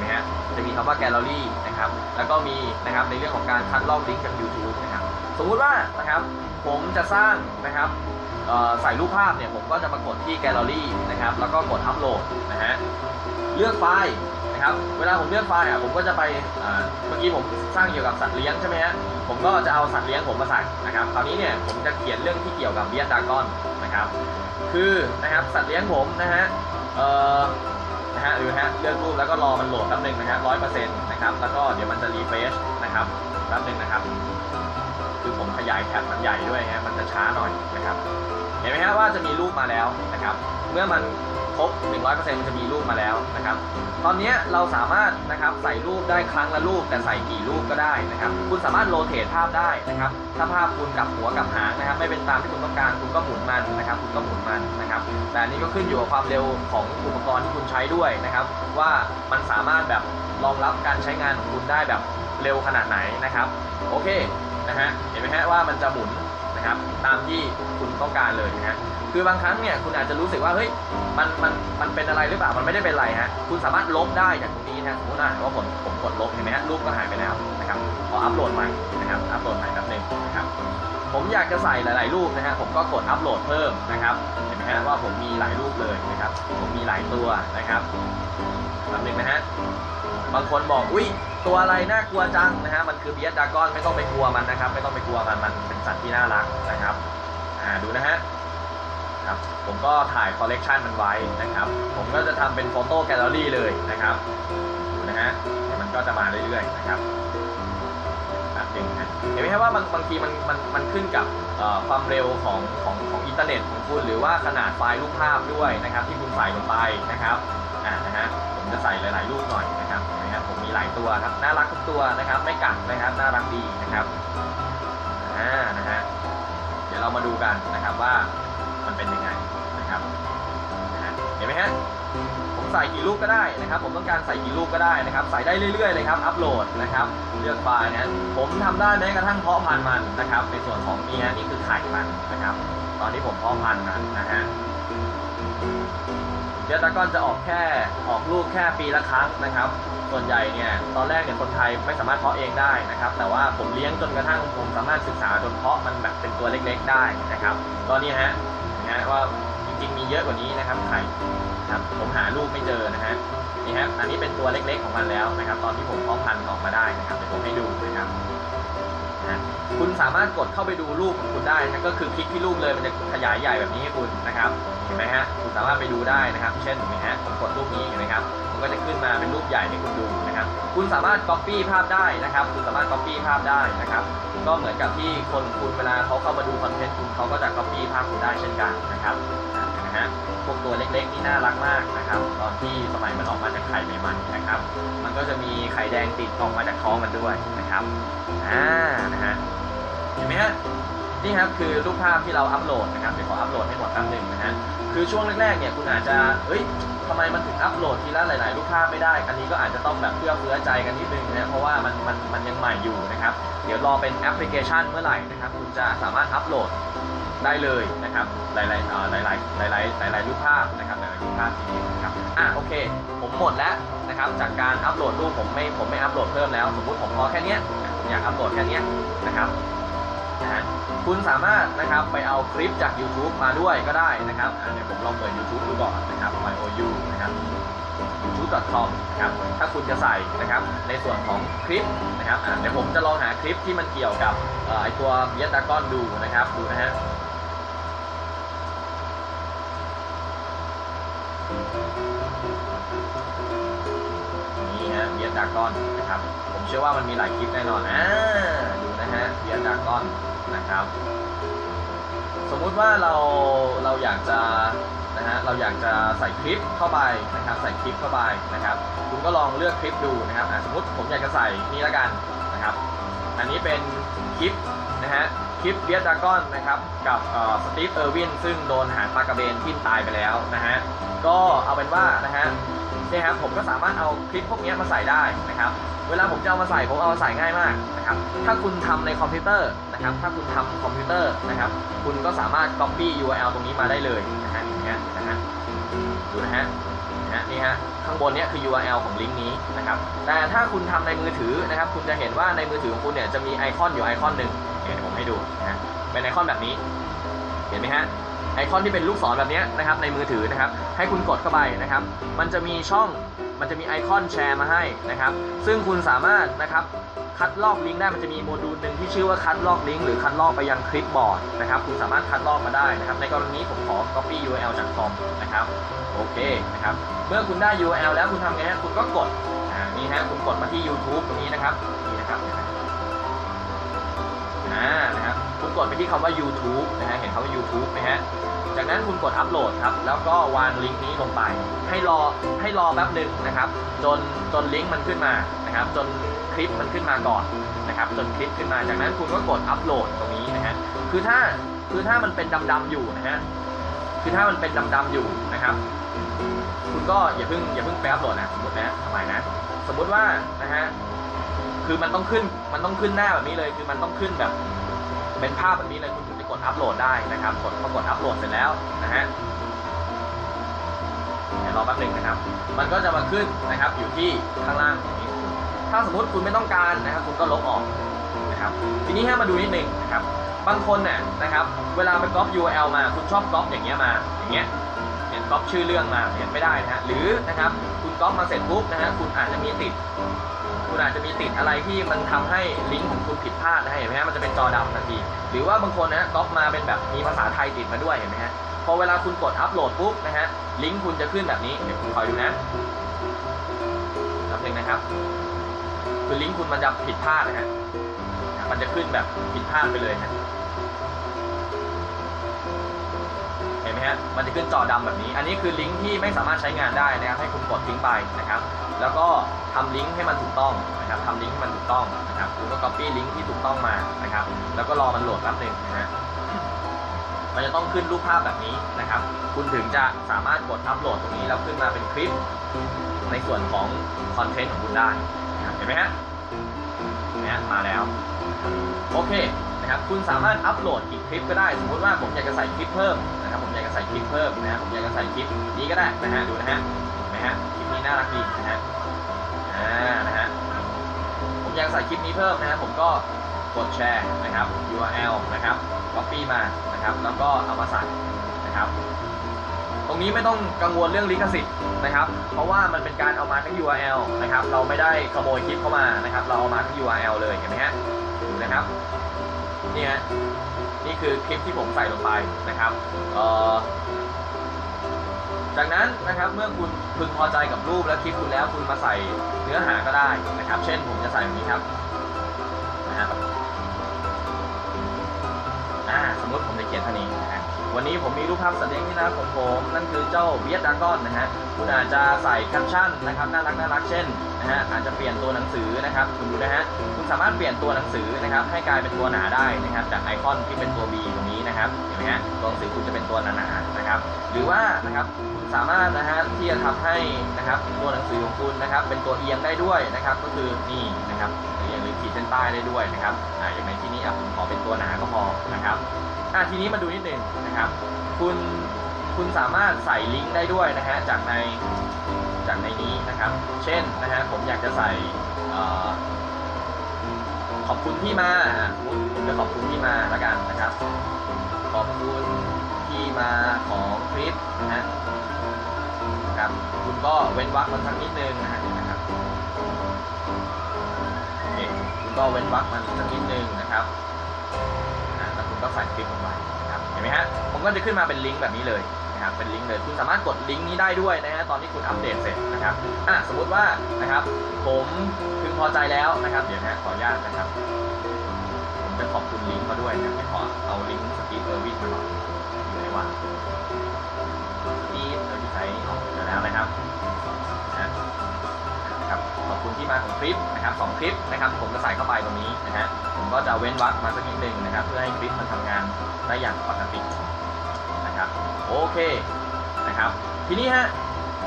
เห็นไหมฮะจะมีคำว่าแกลเลอรี่นะครับแล้วก็มีนะครับในเรื่องของการคัดลอกลิงก์จาก YouTube นะครับสมมุติว่านะครับผมจะสร้างนะครับใส่รูปภาพเนี่ยผมก็จะมากดที่แกลเลอรี่นะครับแล้วก็กดอัปโหลดนะฮะเลือกไฟล์นะครับเวลาผมเลือกไฟล์อะผมก็จะไปเมื่อกี้ผมสร้างเกี่ยวกับสัตว์เลี้ยงใช่ไหมฮะผมก็จะเอาสัตว์เลี้ยงผมมาใส่นะครับคราวนี้เนี่ยผมจะเขียนเรื่องที่เกี่ยวกับ bearded dragonนะครับคือนะครับสัตว์เลี้ยงผมนะฮะ นะฮะดูนะฮะเลือกรูปแล้วก็รอมันโหลดแป๊บหนึงนะฮะร้อยเปอร์เซ็นต์นะครับแล้วก็เดี๋ยวมันจะ refresh นะครับแป๊บหนึงนะครับ คือผมขยายแท็บมันใหญ่ด้วยฮะมันจะช้าหน่อยนะครับ เห็นไหมฮะว่าจะมีรูปมาแล้วนะครับ เมื่อมัน ครบ 100%มันจะมีรูปมาแล้วนะครับ ตอนนี้เราสามารถนะครับใส่รูปได้ครั้งละรูป แต่ใส่กี่รูปก็ได้นะครับ คุณสามารถ rotate ภาพได้นะครับ ถ้าภาพคุณกลับหัวกลับหางนะครับ ไม่เป็นตามที่คุณต้องการคุณก็หมุนมันนะครับ คุณก็หมุนมันนะครับ แต่นนี้ก็ขึ้นอยู่กับความเร็วของอุปกรณ์ที่คุณใช้ด้วยนะครับ ว่ามันสามารถแบบรองรับการใช้งานของคุณได้แบบเร็วขนาดไหนนะครับ โอเคนะฮะเห็นไหมฮะว่ามันจะหมุนนะครับ ตามที่คุณต้องการเลยนะฮะ คือบางครั้งเนี่ยคุณอาจจะรู้สึกว่าเฮ้ยมันมันมันเป็นอะไรหรือเปล่ามันไม่ได้เป็นไรฮะคุณสามารถลบได้จากตรงนี้นะสมมติว่าผมผมกดลบเห็นไหมฮะรูปก็หายไปแล้วนะครับขออัปโหลดใหม่นะครับอัปโหลดใหม่แป๊บหนึงนะครับผมอยากจะใส่หลาย ๆ รูปนะฮะผมก็กดอัปโหลดเพิ่มนะครับเห็นไหมฮะว่าผมมีหลายรูปเลยนะครับผมมีหลายตัวนะครับแป๊บหนึงนะฮะบางคนบอกอุ้ยตัวอะไรน่ากลัวจังนะฮะมันคือ bearded dragon ไม่ต้องไปกลัวมันนะครับ ไม่ต้องไปกลัวมันมันเป็นสัตว์ที่น่ารักนะครับอ่าดูนะฮะ ครับ ผมก็ถ่ายคอลเลกชันมันไว้นะครับ ผมก็จะทำเป็น photo gallery เลยนะครับดูนะฮะเดี๋ยวมันก็จะมาเรื่อยๆนะครับแบบนึงนะเห็นไหมครับว่าบางบางทีมันมันมันขึ้นกับความเร็วของของของอินเทอร์เน็ตของคุณหรือว่าขนาดไฟล์รูปภาพด้วยนะครับ ที่คุณใส่ลงไปนะครับอ่านะฮะผมจะใส่หลายๆรูปหน่อยนะครับเห็นไหมครับผมมีหลายตัวครับน่ารักทุกตัวนะครับ ไม่กัดนะครับน่ารักดีนะครับอ่านะฮะเดี๋ยวเรามาดูกันนะครับว่า เป็นยังไงนะครับเห็นไหมฮะผมใส่กี่รูปก็ได้นะครับ ผมต้องการใส่กี่รูปก็ได้นะครับ ใส่ได้เรื่อยๆเลยครับ อัปโหลดนะครับ เลือกไฟล์นะผมทำได้แม้กระทั่งเพาะพันธุ์มันนะครับ ในส่วนของนี้นี่คือไข่มันนะครับ ตอนที่ผมเพาะพันธุ์มันนะฮะเดลตากอนจะออกแค่ออกลูกแค่ปีละครั้งนะครับ ส่วนใหญ่เนี่ยตอนแรกเนี่ยคนไทยไม่สามารถเพาะเองได้นะครับ แต่ว่าผมเลี้ยงจนกระทั่งผมสามารถศึกษาจนเพาะมันแบบเป็นตัวเล็กๆได้นะครับ ตอนนี้ฮะะว่าจริงๆมีเยอะกว่านี้นะครับไข่ครับผมหาลูกไม่เจอนะฮะนี่ฮะอันนี้เป็นตัวเล็กๆของมันแล้วนะครับ ตอนที่ผมเพาะพันธุ์ออกมาได้นะครับเดี๋ยวผมให้ดูนะครับ นะคุณสามารถกดเข้าไปดูรูปของคุณได้นะก็คือคลิกที่รูปเลยมันจะขยายใหญ่แบบนี้ให้คุณนะครับเห็นไหมฮะคุณสามารถไปดูได้นะครับ เช่นเห็นไหมฮะผมกดรูปนี้เห็นไหมครับมันก็จะขึ้นมาเป็นรูปใหญ่ให้คุณดูนะครับ คุณสามารถ Copy ภาพได้นะครับ คุณสามารถ Copy ภาพได้นะครับ ก็เหมือนกับที่คนคุณเวลาเขาเข้ามาดูคอนเทนต์คุณเขาก็จะ Copy ภาพคุณได้เช่นกันนะครับ นะ พวกตัวเล็กๆนี่น่ารักมากนะครับ ตอนที่สมัยมันออกมาจากไข่ใหม่ๆนะครับ มันก็จะมีไข่แดงติดออกมาจากท้องมันด้วยนะครับ อ่า นะฮะ เห็นไหมฮะ นี่ครับคือรูปภาพที่เราอัปโหลดนะครับ เดี๋ยวขออัปโหลดให้หมดแป๊บหนึ่งนะฮะ คือช่วงแรกๆเนี่ยคุณอาจจะเฮ้ยทำไมมันถึงอัปโหลดทีละหลาย ๆ รูปภาพไม่ได้ อันนี้ก็อาจจะต้องแบบเพื่อเฟื้อใจกันนิดนึงนะ เพราะว่ามันมันมันยังใหม่อยู่นะครับ เดี๋ยวรอเป็นแอปพลิเคชันเมื่อไหร่นะครับ คุณจะสามารถอัปโหลดได้เลยนะครับ หลายๆหลาย ๆหลาย ๆ หลาย ๆ รูปภาพนะครับหลายๆรูปภาพทีเดียวนะครับอะโอเค ผมหมดแล้วนะครับจากการอัปโหลดรูปผมไม่ผมไม่อัปโหลดเพิ่มแล้ว สมมุติผมพอแค่นี้อยากอัปโหลดแค่นี้นะครับนะฮะคุณสามารถนะครับไปเอาคลิปจาก YouTube มาด้วยก็ได้นะครับเดี๋ยวผมลองเปิด YouTube ดูก่อนนะครับ myou นะครับ youtube.com นะครับถ้าคุณจะใส่นะครับในส่วนของคลิปนะครับเดี๋ยวผมจะลองหาคลิปที่มันเกี่ยวกับไอตัวเบียดากอนดูนะครับดูนะฮะ นี่ฮะเบียดดากอนนะครับ ผมเชื่อว่ามันมีหลายคลิปแน่นอนอ่าดูนะฮะเบียดดากอนนะครับ สมมุติว่าเราเราอยากจะนะฮะเราอยากจะใส่คลิปเข้าไปนะครับ ใส่คลิปเข้าไปนะครับคุณก็ลองเลือกคลิปดูนะครับสมมติผมอยากจะใส่นี่แล้วกันนะครับ อันนี้เป็นคลิปนะฮะ คลิป bearded dragon นะครับกับสตีฟเออร์วินซึ่งโดนหางปลากระเบนทิ่มตายไปแล้วนะฮะก็เอาเป็นว่านะฮะนี่ครับผมก็สามารถเอาคลิปพวกนี้มาใส่ได้นะครับเวลาผมจะเอามาใส่ผมเอามาใส่ง่ายมากนะครับถ้าคุณทำในคอมพิวเตอร์นะครับถ้าคุณทำคอมพิวเตอร์นะครับคุณก็สามารถ copy URL ตรงนี้มาได้เลยนะฮะอย่างเงี้ยนะฮะดูนะฮะนะนี่ฮะข้างบนเนี้ยคือ URL ของลิงก์นี้นะครับแต่ถ้าคุณทำในมือถือนะครับคุณจะเห็นว่าในมือถือของคุณเนี่ยจะมีไอคอนอยู่ไอคอนหนึ่ง ดูนะฮะเป็นไอคอนแบบนี้ เห็นไหมฮะไอคอนที่เป็นลูกศรแบบนี้นะครับในมือถือนะครับ ให้คุณกดเข้าไปนะครับ มันจะมีช่องมันจะมีไอคอนแชร์มาให้นะครับ ซึ่งคุณสามารถนะครับคัดลอกลิงก์ได้มันจะมีโมดูลหนึ่งที่ชื่อว่าคัดลอกลิงก์หรือคัดลอกไปยังคลิปบอร์ดนะครับ คุณสามารถคัดลอกมาได้นะครับ ในกรณีนี้ผมขอ copy URL จากคอมนะครับ โอเคนะครับ เมื่อคุณได้ URL แล้วคุณทำไงฮะคุณก็กด อ่า นี่ฮะ คุณกดมาที่ YouTube ตรงนี้นะครับ อ่านะครับคุณกดไปที่คำว่า YouTube นะฮะเห็นคำว่า YouTube ไหมฮะจากนั้นคุณกดอัปโหลดครับแล้วก็วางลิงก์นี้ลงไป ให้รอให้รอแป๊บหนึ่งนะครับจนจนลิงก์มันขึ้นมานะครับจนคลิปมันขึ้นมาก่อนนะครับจนคลิปขึ้นมาจากนั้นคุณก็กดอัปโหลดตรงนี้นะฮะคือถ้าคือถ้ามันเป็นดำๆอยู่นะฮะคือถ้ามันเป็นดำๆอยู่นะครับ คุณก็อย่าเพิ่งอย่าเพิ่งไปอัปโหลดนะสมมตินะทำไมนะ สมมุติว่านะฮะ คือมันต้องขึ้นมันต้องขึ้นหน้าแบบนี้เลย คือมันต้องขึ้นแบบ เป็นภาพแบบนี้เลยคุณถึงจะกดอัปโหลดได้นะครับกดพอกดอัปโหลดเสร็จแล้วนะฮะเดี๋ยวรอแป๊บหนึงนะครับ มันก็จะมาขึ้นนะครับ อยู่ที่ข้างล่างตรงนี้ถ้าสมมติคุณไม่ต้องการนะครับ คุณก็ลบออกนะครับ ทีนี้ให้มาดูนิดนึงนะครับ บางคนเนี่ยนะครับ เวลาไปก๊อป URL มา คุณชอบก๊อปอย่างเงี้ยมา อย่างเงี้ยเห็นก๊อปชื่อเรื่องมาเห็นไม่ได้นะฮะ หรือนะครับ คุณก๊อปมาเสร็จปุ๊บนะฮะ คุณอาจจะมีติด คุณอาจจะมีติดอะไรที่มันทำให้ลิงก์ของคุณผิดพลาดนะฮะเห็นไหมฮะมันจะเป็นจอดำทันทีหรือว่าบางคนนะก๊อปมาเป็นแบบมีภาษาไทยติดมาด้วยเห็นไหมฮะพอเวลาคุณกดอัปโหลดปุ๊บนะฮะลิงก์คุณจะขึ้นแบบนี้เดี๋ยวคุณคอยดูนะแป๊บนึงนะครับคือลิงก์คุณมันจะผิดพลาดนะฮะมันจะขึ้นแบบผิดพลาดไปเลยนะ เห็นไหมฮะมันจะขึ้นจอดำแบบนี้ อันนี้คือลิงก์ที่ไม่สามารถใช้งานได้นะครับให้คุณกดทิ้งไปนะครับ แล้วก็ทำลิงก์ให้มันถูกต้องนะครับทำลิงก์ให้มันถูกต้องนะครับคุณก็ copy ลิงก์ที่ถูกต้องมานะครับ แล้วก็รอมันโหลดแป๊บหนึ่งนะฮะมันจะต้องขึ้นรูปภาพแบบนี้นะครับ คุณถึงจะสามารถกดอัปโหลดตรงนี้แล้วขึ้นมาเป็นคลิป ในส่วนของคอนเทนต์ของคุณได้เห็นไหมฮะเนไหมฮะมาแล้ว โอเค นะครับคุณสามารถอัปโหลดอีกคลิปก็ได้สมมติว่าผมอยากจะใส่คลิปเพิ่มนะครับผมอยากจะใส่คลิปเพิ่มนะฮะผมอยากจะใส่คลิปนี้ก็ได้นะฮะดูนะฮะนไหมฮะคลิปนี้น่ารักดีนะฮะอ่านะฮะผมอยากใส่คลิปนี้เพิ่มนะฮะผมก็กดแชร์นะครับ URL นะครับ copy มานะครับ แล้วก็เอามาใส่นะครับตรงนี้ไม่ต้องกังวลเรื่องลิขสิทธิ์นะครับ เพราะว่ามันเป็นการเอามาทั้ง URL นะครับ เราไม่ได้ขโมยคลิปเข้ามานะครับ เราเอามาทั้ง URL เลยเห็นไหมฮะดูนะครับ นี่ฮะนี่คือคลิปที่ผมใส่ลงไปนะครับจากนั้นนะครับเมื่อคุณพึงพอใจกับรูปและคลิปคุณแล้วคุณมาใส่เนื้อหาก็ได้นะครับ เช่นผมจะใส่แบบนี้ครับนะฮะสมมติผมจะเขียนเท่านี้นะ วันนี้ผมมีรูปภาพสัตว์เลี้ยงที่น่ารักของผมนั่นคือเจ้า bearded dragon นะฮะคุณอาจจะใส่แคปชั่นนะครับน่ารักน่ารักเช่นนะฮะอาจจะเปลี่ยนตัวหนังสือนะครับคุณดูนะฮะคุณสามารถเปลี่ยนตัวหนังสือนะครับให้กลายเป็นตัวหนาได้นะครับจากไอคอนที่เป็นตัว B ตรงนี้นะครับเห็นไหมฮะตัวหนังสือคุณจะเป็นตัวหนาๆนะครับนะครับหรือว่านะครับคุณสามารถนะฮะที่จะทำให้นะครับตัวหนังสือของคุณนะครับเป็นตัวเอียงได้ด้วยนะครับก็คือนี่นะครับเอียง ขีดเส้นใต้ได้ด้วยนะครับอ่าอย่างในที่นี้อะผมขอเป็นตัวหนาก็พอนะครับอะทีนี้มาดูนิดนึงนะครับ คุณคุณสามารถใส่ลิงก์ได้ด้วยนะฮะจากในจากในนี้นะครับ เช่นนะฮะผมอยากจะใส่ขอบคุณที่มาผมจะขอบคุณที่มาแล้วกันนะครับ ขอบคุณที่มาของคลิปนะฮะนะครับคุณก็เว้นวรรคมันสักนิดนึงนะฮะเห็นไหมครับโอเคคุณ ก็เว้นวรรคมันสักนิดนึงนะครับอะแล้วคุณก็ใส่คลิปลงไปนะครับเห็นไหมฮะผมก็จะขึ้นมาเป็นลิงก์แบบนี้เลยนะครับเป็นลิงก์เลยคุณสามารถกดลิงก์นี้ได้ด้วยนะฮะตอนที่คุณอัปเดตเสร็จนะครับอะสมมุติว่านะครับ ผมพึงพอใจแล้วนะครับ เดี๋ยวนะฮะขออนุญาตนะครับผมจะขอบคุณลิงก์มาด้วยนะขอเอาลิงก์สตีฟเออร์วินมาหน่อยอยู่ไหนวะ ที่มาของคลิปนะครับสองคลิปนะครับผมจะใส่เข้าไปตรงนี้นะฮะผมก็จะเว้นวรรคมาสักนิดหนึ่งนะครับ เพื่อให้คลิปมันทำงานได้อย่างปกตินะครับโอเคนะครับ ทีนี้ฮะ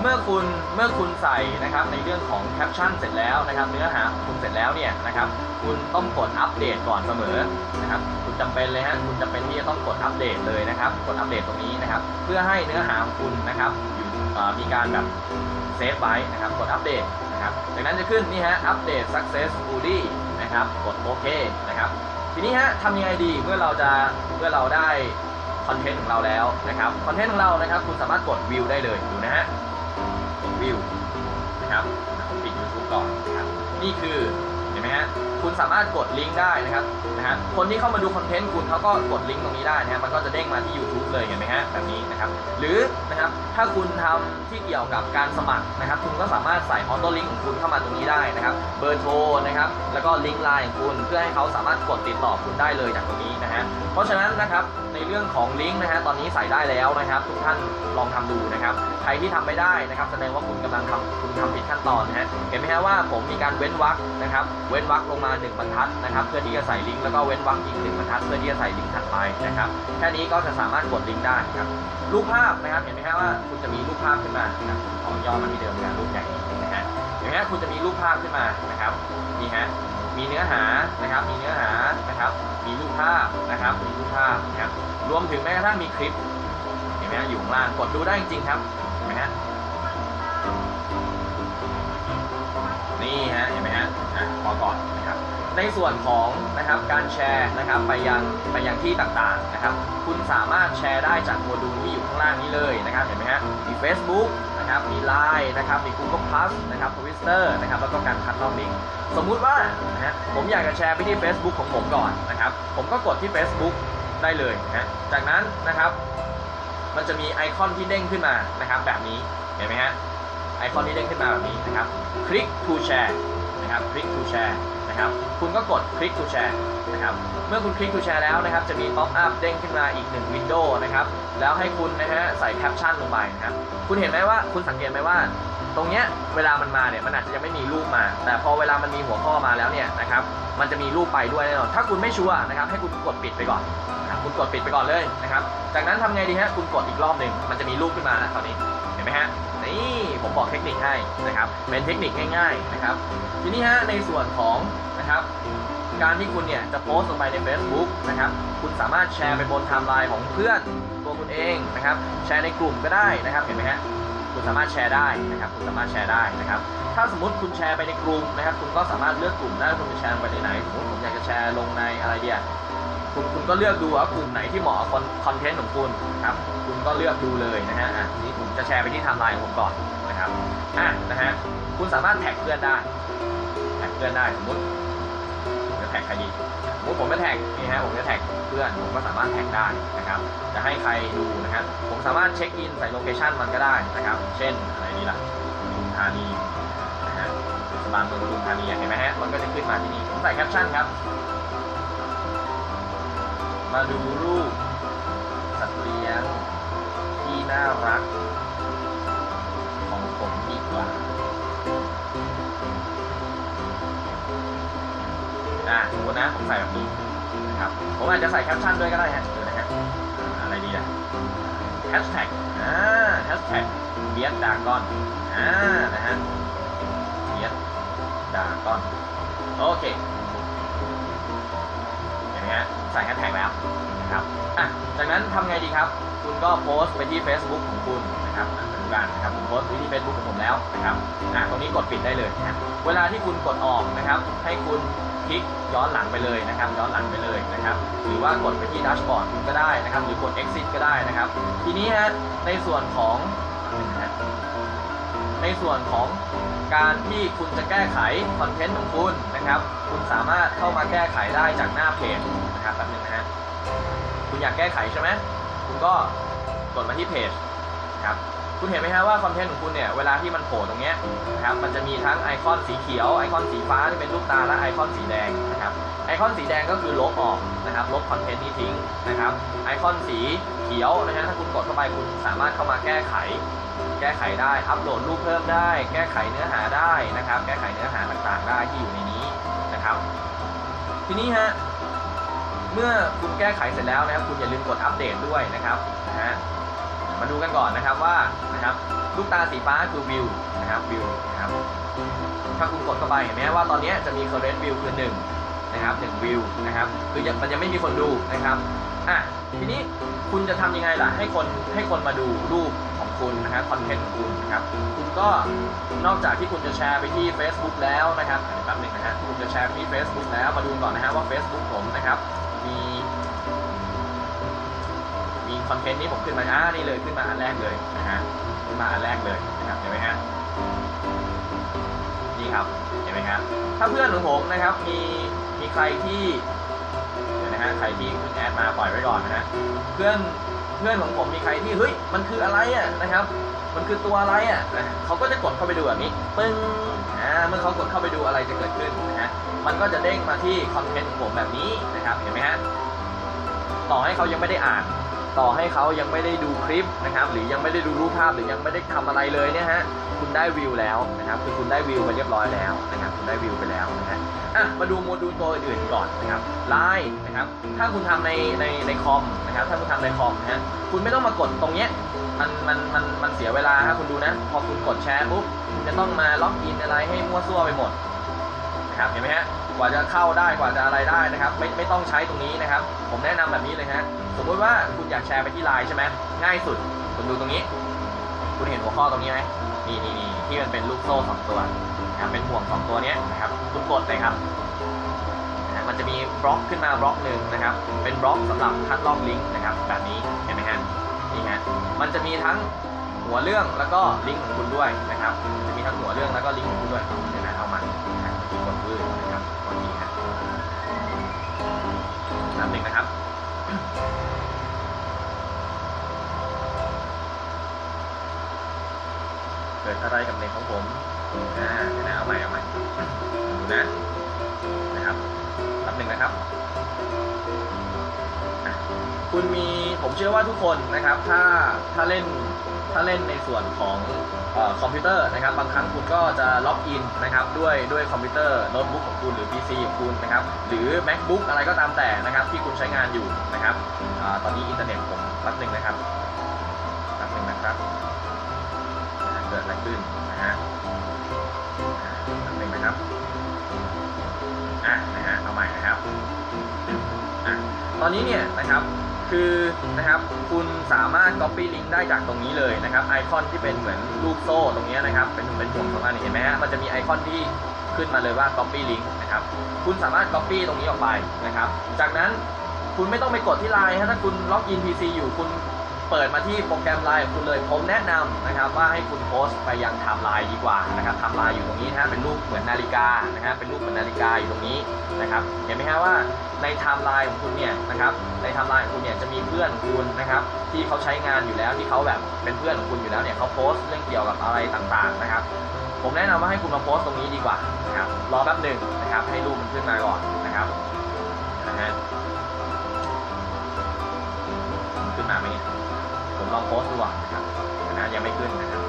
เมื่อคุณเมื่อคุณใส่นะครับในเรื่องของแคปชั่นเสร็จแล้วนะครับ เนื้อหาคุณเสร็จแล้วเนี่ยนะครับ คุณต้องกดอัปเดตก่อนเสมอนะครับ คุณจำเป็นเลยฮะคุณจำเป็นที่จะต้องกดอัปเดตเลยนะครับ กดอัปเดตตรงนี้นะครับ เพื่อให้เนื้อหาของคุณนะครับมีการแบบ save ไว้นะครับ กดอัปเดต นะครับจากนั้นจะขึ้นนี่ฮะอัปเดต successfully นะครับ กดโอเคนะครับ ทีนี้ฮะทำยังไงดีเมื่อเราจะเมื่อเราได้ content ของเราแล้วนะครับ content ของเรานะครับคุณสามารถกดวิวได้เลยดูนะฮะวิวนะครับผมปิด YouTube ก่อนนะครับนี่คือเห็นไหมฮะ คุณสามารถกดลิงก์ได้นะครับนะฮะคนที่เข้ามาดูคอนเทนต์คุณเขาก็กดลิงก์ตรงนี้ได้นะฮะมันก็จะเด้งมาที่ YouTube เลยเห็นไหมฮะแบบนี้นะครับหรือนะครับถ้าคุณทำที่เกี่ยวกับการสมัครนะครับ คุณก็สามารถใส่ออโต้ลิงก์ของคุณเข้ามาตรงนี้ได้นะครับเบอร์โทรนะครับแล้วก็ลิงก์ไลน์ของคุณเพื่อให้เขาสามารถกดติดต่อคุณได้เลยจากตรงนี้นะฮะเพราะฉะนั้นนะครับ เรื่องของลิงก์นะฮะตอนนี้ใส่ได้แล้วนะครับทุกท่านลองทำดูนะครับ ใครที่ทำไม่ได้นะครับ แสดงว่าคุณกำลังทำคุณทำผิดขั้นตอนนะฮะเห็นไหมฮะว่าผมมีการเว้นวรรคนะครับ เว้นวรรคลงมา 1 บรรทัดนะครับ เพื่อที่จะใส่ลิงก์แล้วก็เว้นวรรคอีก1บรรทัด เพื่อที่จะใส่ลิงก์ถัดไปนะครับแค่นี้ก็จะสามารถกดลิงก์ได้ครับรูปภาพนะครับเห็นไหมฮะว่าคุณจะมีรูปภาพขึ้นมาของย่อมาที่เดิมนะรูปใหญ่นะฮะเห็นไหมฮะคุณจะมีรูปภาพขึ้นมานะครับนี่ฮะมีเนื้อหานะครับ มีเนื้อหานะครับ มีรูปภาพนะครับ มีรูปภาพนะครับ รวมถึงแม้กระทั่งมีคลิป เห็นไหมฮะอยู่ข้างล่างกดดูได้จริงๆครับ เห็นไหมฮะ นี่ฮะ เห็นไหมฮะอะพอก่อนนะครับ ในส่วนของนะครับการแชร์นะครับไปยังไปยังที่ต่างๆนะครับ คุณสามารถแชร์ได้จากโมดูลที่อยู่ข้างล่างนี้เลยนะครับ เห็นไหมฮะ มี Facebook นะครับ มี Line นะครับ มี Google Plus นะครับ Twitter นะครับ แล้วก็การคัดลอกลิงก์สมมุติว่านะฮะ ผมอยากจะแชร์ไปที่ Facebook ของผมก่อนนะครับ ผมก็กดที่ Facebook ได้เลยนะจากนั้นนะครับมันจะมีไอคอนที่เด้งขึ้นมานะครับแบบนี้เห็นไหมฮะไอคอนที่เด้งขึ้นมาแบบนี้นะครับคลิก to share นะครับคลิก to share นะครับคุณก็กดคลิก to share นะครับเมื่อคุณคลิก to share แล้วนะครับจะมี pop up เด้งขึ้นมาอีกหนึ่งวินโดว์นะครับแล้วให้คุณนะฮะใส่แคปชั่นลงไปนะครับคุณเห็นไหมว่าคุณสังเกตไหมว่า ตรงเนี้ยเวลามันมาเนี่ยมันอาจจะยังไม่มีรูปมา แต่พอเวลามันมีหัวข้อมาแล้วเนี่ยนะครับมันจะมีรูปไปด้วยแน่นอนถ้าคุณไม่ sure นะครับให้คุณกดปิดไปก่อน คุณกดปิดไปก่อนเลยนะครับ จากนั้นทำไงดีฮะคุณกดอีกรอบหนึ่งมันจะมีรูปขึ้นมาแล้วตอนนี้เห็นไหมฮะนี่ผมบอกเทคนิคให้นะครับ เป็นเทคนิคง่ายๆนะครับ ทีนี้ฮะในส่วนของนะครับการที่คุณเนี่ยจะโพสต์ลงไปใน Facebook นะครับ คุณสามารถแชร์ไปบนไทม์ไลน์ของเพื่อนตัวคุณเองนะครับ แชร์ในกลุ่มก็ได้นะครับ เห็นไหมฮะ คุณสามารถแชร์ได้นะครับ คุณสามารถแชร์ได้นะครับ ถ้าสมมติคุณแชร์ไปในกลุ่มนะครับ คุณก็สามารถเลือกกลุ่มได้คุณจะแชร์ไปในไหน สมมติผมอยากจะแชร์ลงในอะไรเดีย คุณคุณก็เลือกดูว่ากลุ่มไหนที่เหมาะกับ content ของคุณครับ คุณก็เลือกดูเลยนะฮะอะนี้ผมจะแชร์ไปที่ไทม์ไลน์ของผมก่อนนะครับอะนะฮะคุณสามารถแท็กเพื่อนได้แท็กเพื่อนได้สมมติจะแท็กใครดีสมมติผมจะแท็กนี่ฮะผมจะแท็กเพื่อนผมก็สามารถแท็กได้นะครับ จะให้ใครดูนะครับผมสามารถ check in ใส่ location มันก็ได้นะครับ เช่นอะไรนี่ล่ะปทุมธานีนะฮะเทศบาลเมืองปทุมธานีเห็นไหมฮะมันก็จะขึ้นมาที่นี่ผมใส่แคปชั่นครับ มาดูรูปสัตว์เลี้ยงที่น่ารัก ของผมดีกว่า อะสมมตินะผมใส่แบบนี้นะครับ ผมอาจจะใส่แคปชั่นด้วยก็ได้ฮะดี๋ยวนะฮะอ่าอะไรดีอะแฮชแท็กอ่าแฮชแท็กเบียดดากอนอ่านะฮะเบียดดากอนโอเค ฮะใส่แฮชแท็กแล้วนะครับอะจากนั้นทำไงดีครับ คุณก็โพสต์ไปที่ Facebook ของคุณนะครับอะมาดูกันนะครับผมโพสต์ไปที่ Facebook ของผมแล้วนะครับอะตรงนี้กดปิดได้เลยนะเวลาที่คุณกดออกนะครับ ให้คุณคลิกย้อนหลังไปเลยนะครับ ย้อนหลังไปเลยนะครับ หรือว่ากดไปที่ dashboard คุณก็ได้นะครับ หรือกด exit ก็ได้นะครับ ทีนี้ฮะในส่วนของในส่วนของการที่คุณจะแก้ไขคอนเทนต์ของคุณนะครับ คุณสามารถเข้ามาแก้ไขได้จากหน้าเพจ อยากแก้ไขใช่ไหมคุณก็กดมาที่เพจครับคุณเห็นไหมฮะว่าคอนเทนต์ของคุณเนี่ยเวลาที่มันโผล่ตรงเนี้ยนะครับมันจะมีทั้งไอคอนสีเขียวไอคอนสีฟ้าที่เป็นลูกตาและไอคอนสีแดงนะครับไอคอนสีแดงก็คือลบออกนะครับลบคอนเทนต์นี้ทิ้งนะครับไอคอนสีเขียวนะฮะถ้าคุณกดเข้าไปคุณสามารถเข้ามาแก้ไข แก้ไขได้อัปโหลดรูปเพิ่มได้ แก้ไขเนื้อหาได้นะครับ แก้ไขเนื้อหาต่างๆได้ที่อยู่ในนี้นะครับ ทีนี้ฮะ เมื่อคุณแก้ไขเสร็จแล้วนะครับคุณอย่าลืมกดอัปเดตด้วยนะครับนะฮะมาดูกันก่อนนะครับว่านะครับลูกตาสีฟ้าคือวิวนะครับวิวนะครับถ้าคุณกดเข้าไปเห็นไหมว่าตอนนี้จะมี current view คือหนึ่งนะครับหนึ่งวิวนะครับคือยังมันยังไม่มีคนดูนะครับอะทีนี้คุณจะทำยังไงล่ะให้คนให้คนมาดูรูปของคุณนะครับคอนเทนต์ของคุณนะครับคุณก็นอกจากที่คุณจะแชร์ไปที่ Facebook แล้วนะครับแป๊บหนึงนะฮะคุณจะแชร์ไปที่ Facebook แล้วมาดูก่อนนะฮะว่า Facebook ผมนะครับ คอนเทนต์นี้ผมขึ้นมาอ่านี่เลยขึ้นมาอันแรกเลยนะฮะขึ้นมาอันแรกเลยนะครับเห็นไหมฮะนี่ครับเห็นไหมฮะถ้าเพื่อนของผมนะครับมีมีใครที่เดี๋ยวนะฮะใครที่เพิ่งแอดมาปล่อยไว้ก่อนนะฮะเพื่อนเพื่อนของผมมีใครที่เฮ้ยมันคืออะไรอะนะครับ มันคือตัวอะไรอะนะเขาก็จะกดเข้าไปดูแบบนี้ปึ้งอ่าเมื่อเขากดเข้าไปดูอะไรจะเกิดขึ้นนะฮะมันก็จะเด้งมาที่คอนเทนต์ของผมแบบนี้นะครับเห็นไหมฮะต่อให้เขายังไม่ได้อ่าน ต่อให้เขายังไม่ได้ดูคลิปนะครับ หรือยังไม่ได้ดูรูปภาพหรือยังไม่ได้ทำอะไรเลยเนี่ยฮะคุณได้วิวแล้วนะครับคือคุณได้วิวไปเรียบร้อยแล้วนะครับคุณได้วิวไปแล้วนะฮะอะมาดูโมดูลตัวอื่นก่อนนะครับไลน์นะครับ ถ้าคุณทำในในในคอมนะครับ ถ้าคุณทำในคอมนะฮะคุณไม่ต้องมากดตรงเนี้ยมันมันมันมันเสียเวลาครับคุณดูนะ พอคุณกดแชร์ปุ๊บคุณจะต้องมาล็อกอินอะไรให้มั่วซั่วไปหมด นะครับเห็นไหมฮะกว่าจะเข้าได้กว่าจะอะไรได้นะครับ ไม่ไม่ต้องใช้ตรงนี้นะครับ ผมแนะนำแบบนี้เลยฮะสมมติว่าคุณอยากแชร์ไปที่ไลน์ใช่ไหมง่ายสุดคุณดูตรงนี้ คุณเห็นหัวข้อตรงนี้ไหมนี่นี่นี่ที่มันเป็นลูกโซ่สองตัวนะครับเป็นห่วงสองตัวนี้นะครับคุณกดเลยครับนะฮะมันจะมีบล็อกขึ้นมาบล็อกหนึ่งนะครับ เป็นบล็อกสำหรับคัดลอกลิงก์นะครับ แบบนี้เห็นไหมฮะนี่ฮะมันจะมีทั้งหัวเรื่องแล้วก็ลิงก์ของคุณด้วยนะครับ จะมีทั้งหัวเรื่องแล้วก็ลิงก์ของคุณด้วย นะที่กดพื้นนะครับกดนี้ฮะน้ำหนึ่งนะครับเกิดอะไรกับเน็ตของผมอ่านะเอาใหม่เอาใหม่ดูนะนะครับแป๊บหนึ่งนะครับ คุณมีผมเชื่อว่าทุกคนนะครับ ถ้าถ้าเล่นถ้าเล่นในส่วนของ คอมพิวเตอร์นะครับบางครั้งคุณก็จะล็อกอินนะครับด้วยด้วยคอมพิวเตอร์โน้ตบุ๊กของคุณหรือ PC ของคุณนะครับหรือ MacBook อะไรก็ตามแต่นะครับที่คุณใช้งานอยู่นะครับอะตอนนี้อินเทอร์เน็ตผมแป๊บหนึ่งนะครับแป๊บหนึ่งนะครับเกิดอะไรขึ้นนะฮะอ่าแป๊บหนึ่งนะครับอะนะฮะเอาใหม่นะครับอะตอนนี้เนี่ยนะครับ คือนะครับคุณสามารถ copy link ได้จากตรงนี้เลยนะครับไอคอนที่เป็นเหมือนลูกโซ่ตรงนี้นะครับเป็นเป็นห่วงตรงนั้นเห็นไหมฮะมันจะมีไอคอนที่ขึ้นมาเลยว่า copy link นะครับคุณสามารถ copy ตรงนี้ออกไปนะครับจากนั้นคุณไม่ต้องไปกดที่ไลน์ถ้าคุณล็อกอิน PC อยู่คุณ เปิดมาที่โปรแกรมไลน์ของคุณเลย ผมแนะนำนะครับว่าให้คุณโพสต์ไปยังไทม์ไลน์ดีกว่านะครับไทม์ไลน์อยู่ตรงนี้นะฮะเป็นรูปเหมือนนาฬิกานะฮะเป็นรูปเหมือนนาฬิกาอยู่ตรงนี้นะครับเห็นไหมฮะว่าในไทม์ไลน์ของคุณเนี่ยนะครับในไทม์ไลน์ของคุณเนี่ยจะมีเพื่อนของคุณนะครับที่เขาใช้งานอยู่แล้วที่เขาแบบเป็นเพื่อนของคุณอยู่แล้วเนี่ยเขาโพสต์เรื่องเกี่ยวกับอะไรต่างๆนะครับผมแนะนำว่าให้คุณมาโพสต์ตรงนี้ดีกว่านะครับรอแป๊บหนึ่งนะครับให้รูปมันขึ้นมาก่อนนะครับนะฮะ ลองโพสต์ดูก่อนนะครับนะยังไม่ขึ้นนะครับ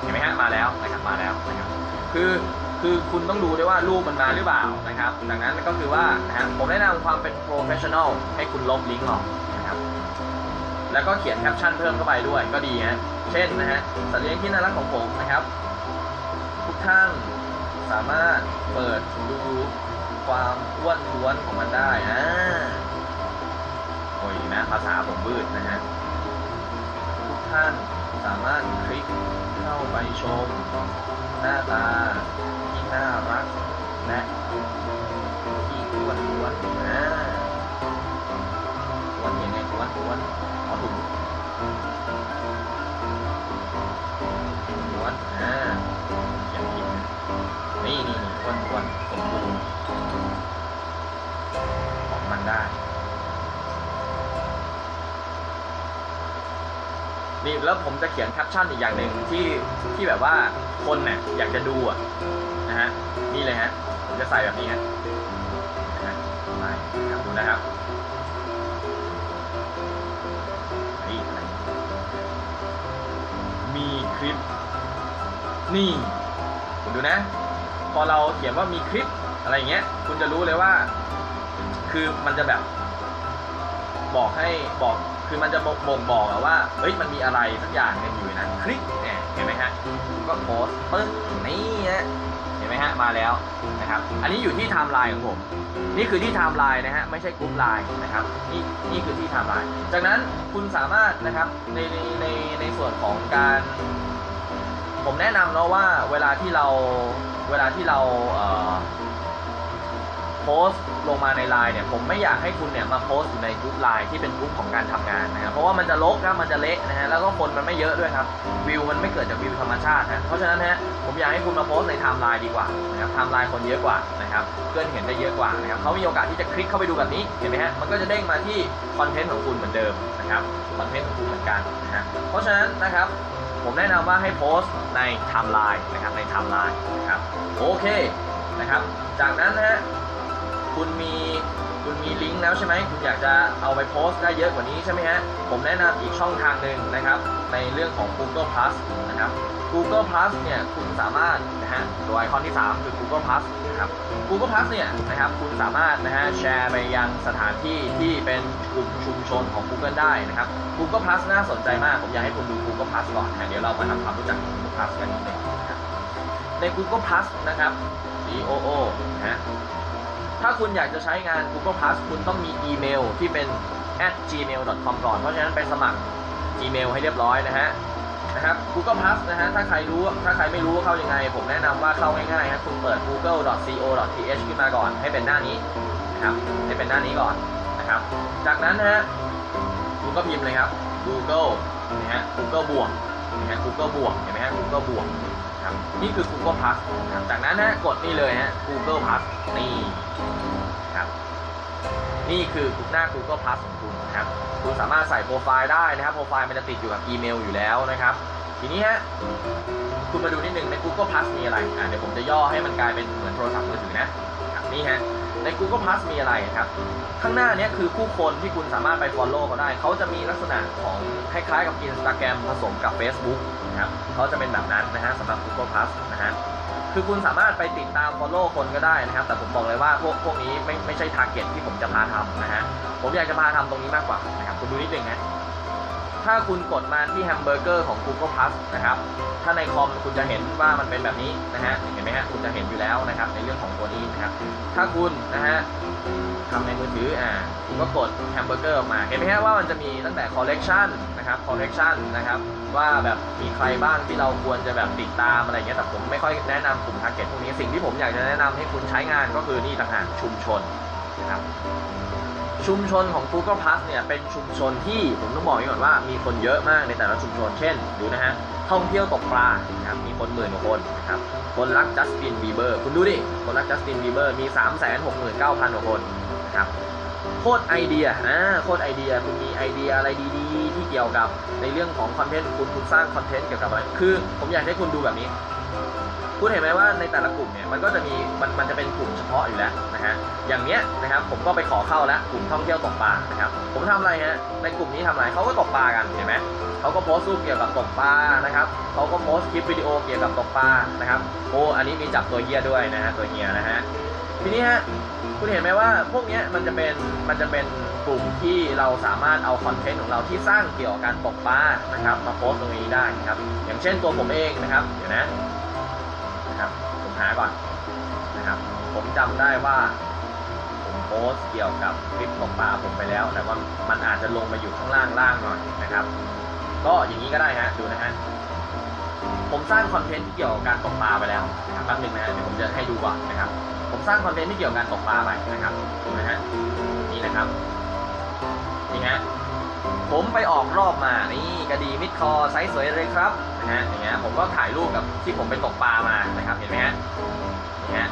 เห็นไหมฮะมาแล้วนะครับมาแล้วนะครับคือคือคุณต้องดูด้วยว่ารูปมันมาหรือเปล่านะครับ ดังนั้นก็คือว่านะฮะผมแนะนำความเป็น professional ให้คุณลบลิงก์ออกนะครับแล้วก็เขียนแคปชั่นเพิ่มเข้าไปด้วยก็ดีฮะเช่นนะฮะสัตว์เลี้ยงที่น่ารักของผมนะครับ ทุกท่านสามารถเปิดดูความอ้วนท้วนของมันได้อ่า ยนะภาษาผมบืดนะฮะทุกท่านสามารถคลิกเข้าไปชม หน้าตาที่น่ารักและที่อ้วนท้วนอ่าท้วนยังไงท้วนท้วนเอาถุงท้วนอ่าเขียนผิดนะนี่นี่นี่อ้วนท้วนสมบูรณ์ของมันได้ นี่แล้วผมจะเขียนแคปชั่นอีกอย่างหนึ่งที่ที่แบบว่าคนเนี่ยอยากจะดูอะนะฮะนี่เลยฮะผมจะใส่แบบนี้ฮะนะฮะไปครับดูนะครับนี่มีคลิป นี่คุณดูนะ พอเราเขียนว่ามีคลิปอะไรอย่างเงี้ย คุณจะรู้เลยว่า คือมันจะแบบ บอกให้บอก คือมันจะบ่งบ่งบอกว่าเฮ้ยมันมีอะไรสักอย่างหนึ่งอยู่ในนั้นคลิกเนี่ยเห็นไหมฮะก็โพสต์ปึ้งนี่ฮะเห็นไหมฮะมาแล้วนะครับ อันนี้อยู่ที่ไทม์ไลน์ของผม นี่คือที่ไทม์ไลน์นะฮะไม่ใช่กรุ๊ปไลน์นะครับนี่นี่คือที่ไทม์ไลน์จากนั้นคุณสามารถนะครับในในในในส่วนของการ ผมแนะนำเนาะว่าเวลาที่เราเวลาที่เราเอ่อ โพสต์ลงมาในไลน์เนี่ยผมไม่อยากให้คุณเนี่ยมาโพสต์อยู่ในกลุ่มไลน์ที่เป็นกลุ่มของการทำงานนะครับเพราะว่ามันจะรกนะมันจะเละนะฮะแล้วก็คนมันไม่เยอะด้วยครับวิวมันไม่เกิดจากวิวธรรมชาตินะเพราะฉะนั้นฮะผมอยากให้คุณมาโพสต์ในไทม์ไลน์ดีกว่านะครับไทม์ไลน์คนเยอะกว่านะครับเพื่อนเห็นได้เยอะกว่านะครับเขามีโอกาสที่จะคลิกเข้าไปดูแบบนี้เห็นไหมฮะมันก็จะเด้งมาที่คอนเทนต์ของคุณเหมือนเดิมนะครับคอนเทนต์ของคุณเหมือนกันนะฮะเพราะฉะนั้นนะครับผมแนะนำว่าให้โพสต์ในไทม์ไลน์นะครับในไทม์ไลน์นะครับโอเคนะครับจากนั้นนะฮะ คุณมีคุณมีลิงก์แล้วใช่ไหมคุณอยากจะเอาไปโพสต์ได้เยอะกว่านี้ใช่ไหมฮะผมแนะนำอีกช่องทางหนึ่งนะครับ ในเรื่องของ Google Plus นะครับ Google Plus เนี่ยคุณสามารถนะฮะตัวไอคอนที่ 3 คือ Google Plus นะครับ Google Plus เนี่ยนะครับคุณสามารถนะฮะแชร์ไปยังสถานที่ที่เป็นกลุ่มชุมชนของ Google ได้นะครับ Google Plus น่าสนใจมาก ผมอยากให้คุณดู Google Plus ก่อนนะเดี๋ยวเรามาทำความรู้จัก Google Plus กันนิดนึงนะใน Google Plus นะครับ G O O นะ ถ้าคุณอยากจะใช้งาน Google Plus คุณต้องมีอีเมลที่เป็น at gmail.com ก่อน เพราะฉะนั้นไปสมัคร Gmail ให้เรียบร้อยนะฮะนะครับ Google Plus นะฮะถ้าใครรู้ถ้าใครไม่รู้เข้ายังไง ผมแนะนำว่าเข้าง่ายๆครับคุณเปิด google.co.th ขึ้นมาก่อน ให้เป็นหน้านี้นะครับให้เป็นหน้านี้ก่อนนะครับ จากนั้นนะฮะคุณก็พิมพ์เลยครับ Google นะฮะ Google บวกนะฮะ Google บวกเห็นไหมฮะ Google บวก ครับนี่คือ Google Plus นะครับจากนั้นนะกดนี่เลยฮะ Google Plus นี่ครับนี่คือหน้า Google Plus ของคุณนะครับคุณสามารถใส่โปรไฟล์ได้นะครับโปรไฟล์มันจะติดอยู่กับอีเมลอยู่แล้วนะครับ ทีนี้ฮะคุณมาดูนิดนึงใน Google Plus มีอะไรอ่าเดี๋ยวผมจะย่อให้มันกลายเป็นเหมือนโทรศัพท์มือถือนะนี่ฮะ ใน Google Plus มีอะไรครับ ข้างหน้าเนี้ยคือผู้คนที่คุณสามารถไป Follow เขาได้ เขาจะมีลักษณะของคล้ายๆกับ Instagram ผสมกับ Facebook นะครับเขาจะเป็นแบบนั้นนะฮะสำหรับ Google Plus นะฮะคือคุณสามารถไปติดตาม Follow คนก็ได้นะครับ แต่ผมบอกเลยว่าพวกพวกนี้ไม่ไม่ใช่ Target ที่ผมจะพาทำนะฮะผมอยากจะพาทำตรงนี้มากกว่านะครับคุณดูนิดนึงนะ ถ้าคุณกดมาที่แฮมเบอร์เกอร์ของ Google Plus นะครับ ถ้าในคอมคุณจะเห็นว่ามันเป็นแบบนี้นะฮะ เห็นไหมฮะ คุณจะเห็นอยู่แล้วนะครับ ในเรื่องของตัวนี้นะครับ ถ้าคุณนะฮะทำในมือถือ อ่า คุณก็กดแฮมเบอร์เกอร์ออกมา เห็นไหมฮะว่ามันจะมีตั้งแต่ collection นะครับ collection นะครับ ว่าแบบมีใครบ้างที่เราควรจะแบบติดตามอะไรเงี้ย แต่ผมไม่ค่อยแนะนำกลุ่ม target พวกนี้ สิ่งที่ผมอยากจะแนะนำให้คุณใช้งานก็คือนี่ต่างหากชุมชนนะครับ ชุมชนของ Google Plus เนี่ยเป็นชุมชนที่ผมต้องบอกไว้ก่อนว่ามีคนเยอะมากในแต่ละชุมชนเช่นดูนะฮะท่องเที่ยวตกปลานะครับมีคนหมื่นกว่าคนนะครับคนรักจัสตินบีเบอร์คุณดูดิคนรักจัสตินบีเบอร์มี 3 6 9 0 0 0กว่าคนนะครับโคตรไอเดียอ่าโคตรไอเดียคุณมีไอเดียอะไรดีๆ ที่เกี่ยวกับในเรื่องของคอนเทนต์คุณคุณสร้างคอนเทนต์เกี่ยวกับอะไรคือ ผมอยากให้คุณดูแบบนี้ คุณเห็นไหมว่าในแต่ละกลุ่มเนี่ยมันก็จะมีมันมันจะเป็นกลุ่มเฉพาะอยู่แล้วนะฮะอย่างเนี้ยนะครับผมก็ไปขอเข้าแล้วกลุ่มท่องเที่ยวตกปลานะครับผมทำอะไรฮะในกลุ่มนี้ทำอะไรเขาก็ตกปลากันเห็นไหมเขาก็โพสต์รูปเกี่ยวกับตกปลานะครับเขาก็โพสต์คลิปวิดีโอเกี่ยวกับตกปลานะครับโอ้อันนี้มีจับตัวเฮียด้วยนะฮะตัวเฮียนะฮะทีนี้ฮะคุณเห็นไหมว่าพวกเนี้ยมันจะเป็นมันจะเป็นกลุ่มที่เราสามารถเอาคอนเทนต์ของเราที่สร้างเกี่ยวกับการตกปลานะครับ มาโพสต์ตรงนี้ได้นะครับอย่างเช่นตัวผมเองนะครับเดี๋ยวนะ หาก่อนนะครับ ผมจำได้ว่า ผมโพสเกี่ยวกับคลิปตกปลาผมไปแล้ว แต่ว่ามันอาจจะลงมาอยู่ข้างล่างล่างหน่อยนะครับ ก็อย่างนี้ก็ได้ฮะดูนะฮะผมสร้างคอนเทนต์ที่เกี่ยวกับการตกปลาไปแล้วนะครับแป๊บหนึ่งนะฮะเดี๋ยวผมจะให้ดูก่อนนะครับ ผมสร้างคอนเทนต์ที่เกี่ยวกับการตกปลาไปนะครับดูนะฮะนี่นะครับนี่ฮะผมไปออกรอบมานี่กระดีมิดคอไซส์สวยเลยครับ นะฮะอย่างเงี้ยผมก็ถ่ายรูปกับที่ผมไปตกปลามานะครับเห็นไหมฮะอย่างเงี้ย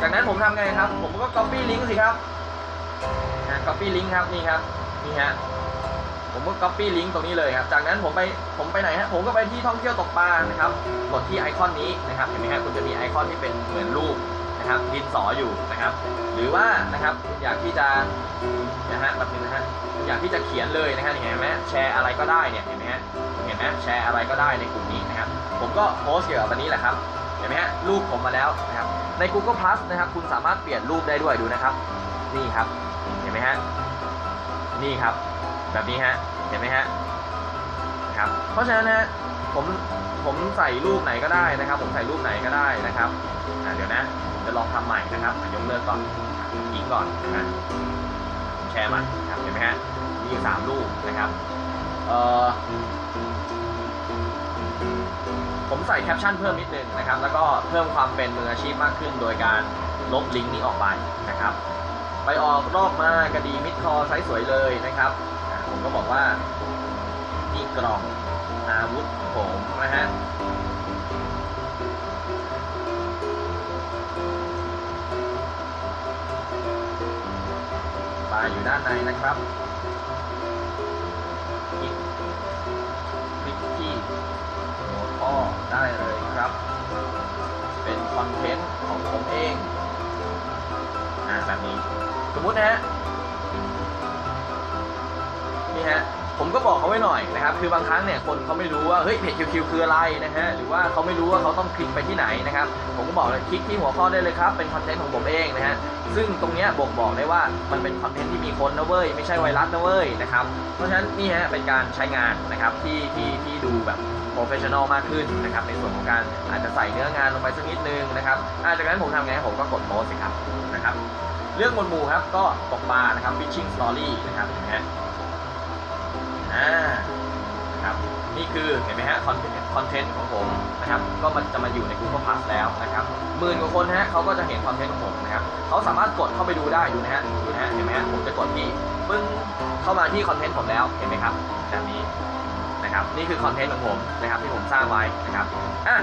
จากนั้นผมทำไงครับ ผมก็ copy link สิครับนะ copy link ครับนี่ครับนี่ฮะผมก็ copy link ตรงนี้เลยครับ จากนั้นผมไปผมไปไหนฮะผมก็ไปที่ท่องเที่ยวตกปลานะครับกดที่ไอคอนนี้นะครับเห็นไหมฮะคุณจะมีไอคอนที่เป็นเหมือนรูป นะครับดินสออยู่นะครับ หรือว่านะครับคุณอยากที่จะนะฮะแบบนึงนะฮะอยากที่จะเขียนเลยนะฮะเห็นไหมแชร์อะไรก็ได้เนี่ยเห็นไหมฮะเห็นไหมแชร์อะไรก็ได้ในกลุ่มนี้นะครับ ผมก็โพสต์เกี่ยวกับอันนี้แหละครับเห็นไหมฮะรูปผมมาแล้วนะครับใน Google Plus นะครับ คุณสามารถเปลี่ยนรูปได้ด้วยดูนะครับ นี่ครับเห็นไหมฮะนี่ครับ แบบนี้ฮะเห็นไหมฮะนะครับเพราะฉะนั้นนะ ผมผมใส่รูปไหนก็ได้นะครับ ผมใส่รูปไหนก็ได้นะครับเดี๋ยวนะจะลองทำใหม่นะครับยกเลิกก่อนทิ้งก่อนนะแชร์ม่ครับเห็นไหมฮะมีอยู่สามรูปนะครับเออผมใส่แคปชั่นเพิ่มนิดนึงนะครับ แล้วก็เพิ่มความเป็นมืออาชีพมากขึ้น โดยการลบลิงก์นี้ออกไปนะครับ ไปออกรอบมากระดีมิดคอไซส์สวยเลยนะครับ ผมก็บอกว่านี่กล่อง อาวุธของผมนะฮะปลาอยู่ด้านในนะครับคลิกคลิกที่หัวข้อได้เลยครับ เป็นคอนเทนต์ของผมเอง อ่าแบบนี้ สมมุตินะฮะ ผมก็บอกเขาไว้หน่อยนะครับ คือบางครั้งเนี่ยคนเขาไม่รู้ว่าเฮ้ยเพจคิวคืออะไรนะฮะหรือว่าเขาไม่รู้ว่าเขาต้องคลิกไปที่ไหนนะครับผมก็บอกเลยคลิกที่หัวข้อได้เลยครับเป็นคอนเทนต์ของผมเองนะฮะซึ่งตรงเนี้ยบ่งบอกได้ว่ามันเป็นคอนเทนต์ที่มีคนนะเว้ยไม่ใช่ไวรัสนะเว้ยนะครับเพราะฉะนั้นนี่ฮะเป็นการใช้งานนะครับที่ที่ที่ดูแบบ professional มากขึ้นนะครับในส่วนของการอาจจะใส่เนื้องานลงไปสักนิดนึงนะครับอาจากนั้นผมทำไงผมก็กดโพสต์สิครับนะครับ เรื่องบนหมู่ครับก็ตกปลานะครับ fishing story นะครับนะ อ่านะครับนี่คือเห็นไหมฮะคอนคอนเทนต์ของผมนะครับ ก็มันจะมาอยู่ใน Google Plus แล้วนะครับหมื่นกว่าคนฮะเขาก็จะเห็นคอนเทนต์ของผมนะครับเขาสามารถกดเข้าไปดูได้ดูนะฮะดูนะฮะเห็นไหมฮะผมจะกดที่ปึ้งเข้ามาที่คอนเทนต์ผมแล้วเห็นไหมครับแบบนี้นะครับนี่คือคอนเทนต์ของผมนะครับที่ผมสร้างไว้นะครับอะ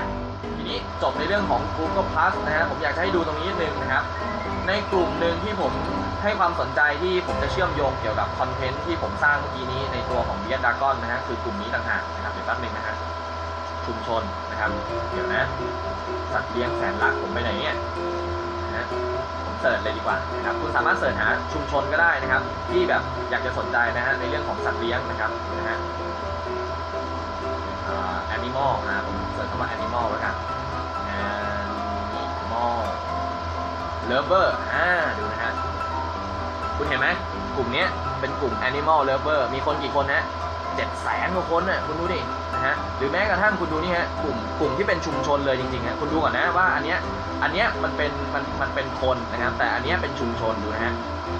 ทีนี้จบในเรื่องของ Google Plus นะฮะผมอยากจะให้ดูตรงนี้นิดนึงนะครับ ในกลุ่มหนึ่งที่ผม ให้ความสนใจที่ผมจะเชื่อมโยงเกี่ยวกับคอนเทนต์ที่ผมสร้างเมื่อกี้นี้ในตัวของ b บียดากอนนะฮะคือกลุ่มนี้ต่างหากนะครับเดี๋ยวแป๊บหนึงนะฮะชุมชนนะครับ เดี๋ยวนะ สัตว์เลี้ยงแสนรักผมไปไหนเนี่ยนะฮะผม search เลยดีกว่านะครับคุณสามารถ search หาชุมชนก็ได้นะครับ ที่แบบอยากจะสนใจนะฮะในเรื่องของสัตว์เลี้ยงนะครับนะฮะ animal นะผม search คำว่า animal แล้วกัน Animal Lover อ่าดูนะฮะ คุณเห็นไหมกลุ่มนี้เป็นกลุ่ม Animal Lover มีคนกี่คนนะเจ็ดแสนกว่าคนน่ะคุณดูดินะฮะหรือแม้กระทั่งคุณดูนี่ฮะกลุ่มกลุ่มที่เป็นชุมชนเลยจริงๆฮะคุณดูก่อนนะว่าอันเนี้ยอันเนี้ยมันเป็นมันมันเป็นคนนะครับแต่อันเนี้ยเป็นชุมชนดูนะฮะ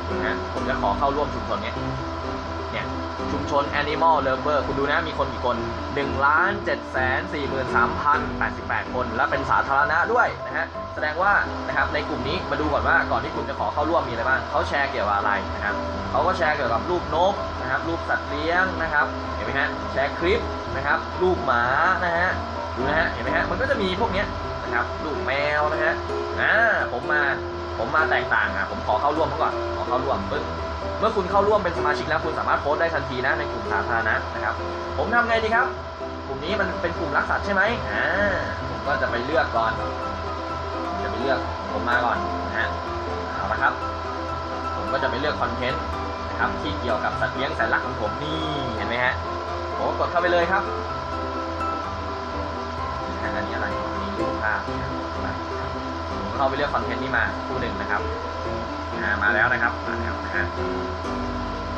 ดูนะฮะผมจะขอเข้าร่วมชุมชนเนี้ย ชุมชน Animal Lover คุณดูนะมีคนกี่คน1ล้าน7แสน43,088 คน และเป็นสาธารณะด้วยนะฮะ แสดงว่านะครับในกลุ่มนี้มาดูก่อนว่าก่อนที่คุณจะขอเข้าร่วมมีอะไรบ้างเขาแชร์เกี่ยวกับอะไรนะครับเขาก็แชร์เกี่ยวกับรูปนกนะครับรูปสัตว์เลี้ยงนะครับเห็นไหมฮะแชร์คลิปนะครับรูปหมานะฮะดูนะฮะเห็นไหมฮะมันก็จะมีพวกเนี้ยนะครับรูปแมวนะฮะอ่าผมมาผมมาแตกต่างอะผมขอเข้าร่วมก่อนขอเข้าร่วมปึ๊บ มื่อคุณเข้าร่วมเป็นสมาชิกแล้วคุณสามารถโพสได้ทันทีนะในกลุ่มสาธารณะนะครับ ผมทำไงดีครับ กลุ่มนี้มันเป็นกลุ่มรักสัตว์ใช่ไหมอ่าผมก็จะไปเลือกก่อน จะไปเลือกผมมาก่อนนะฮะเอาละครับ ผมก็จะไปเลือกคอนเทนต์นะครับที่เกี่ยวกับสัตว์เลี้ยงแสนรักของผมนี่เห็นไหมฮะผมกดเข้าไปเลยครับอันนี้อะไรอันนี้รูปภาพนะผมเข้าไปเลือกคอนเทนต์นี้มาคู่หนึ่งนะครับ อ่ามาแล้วนะครับมาแล้วนะฮะ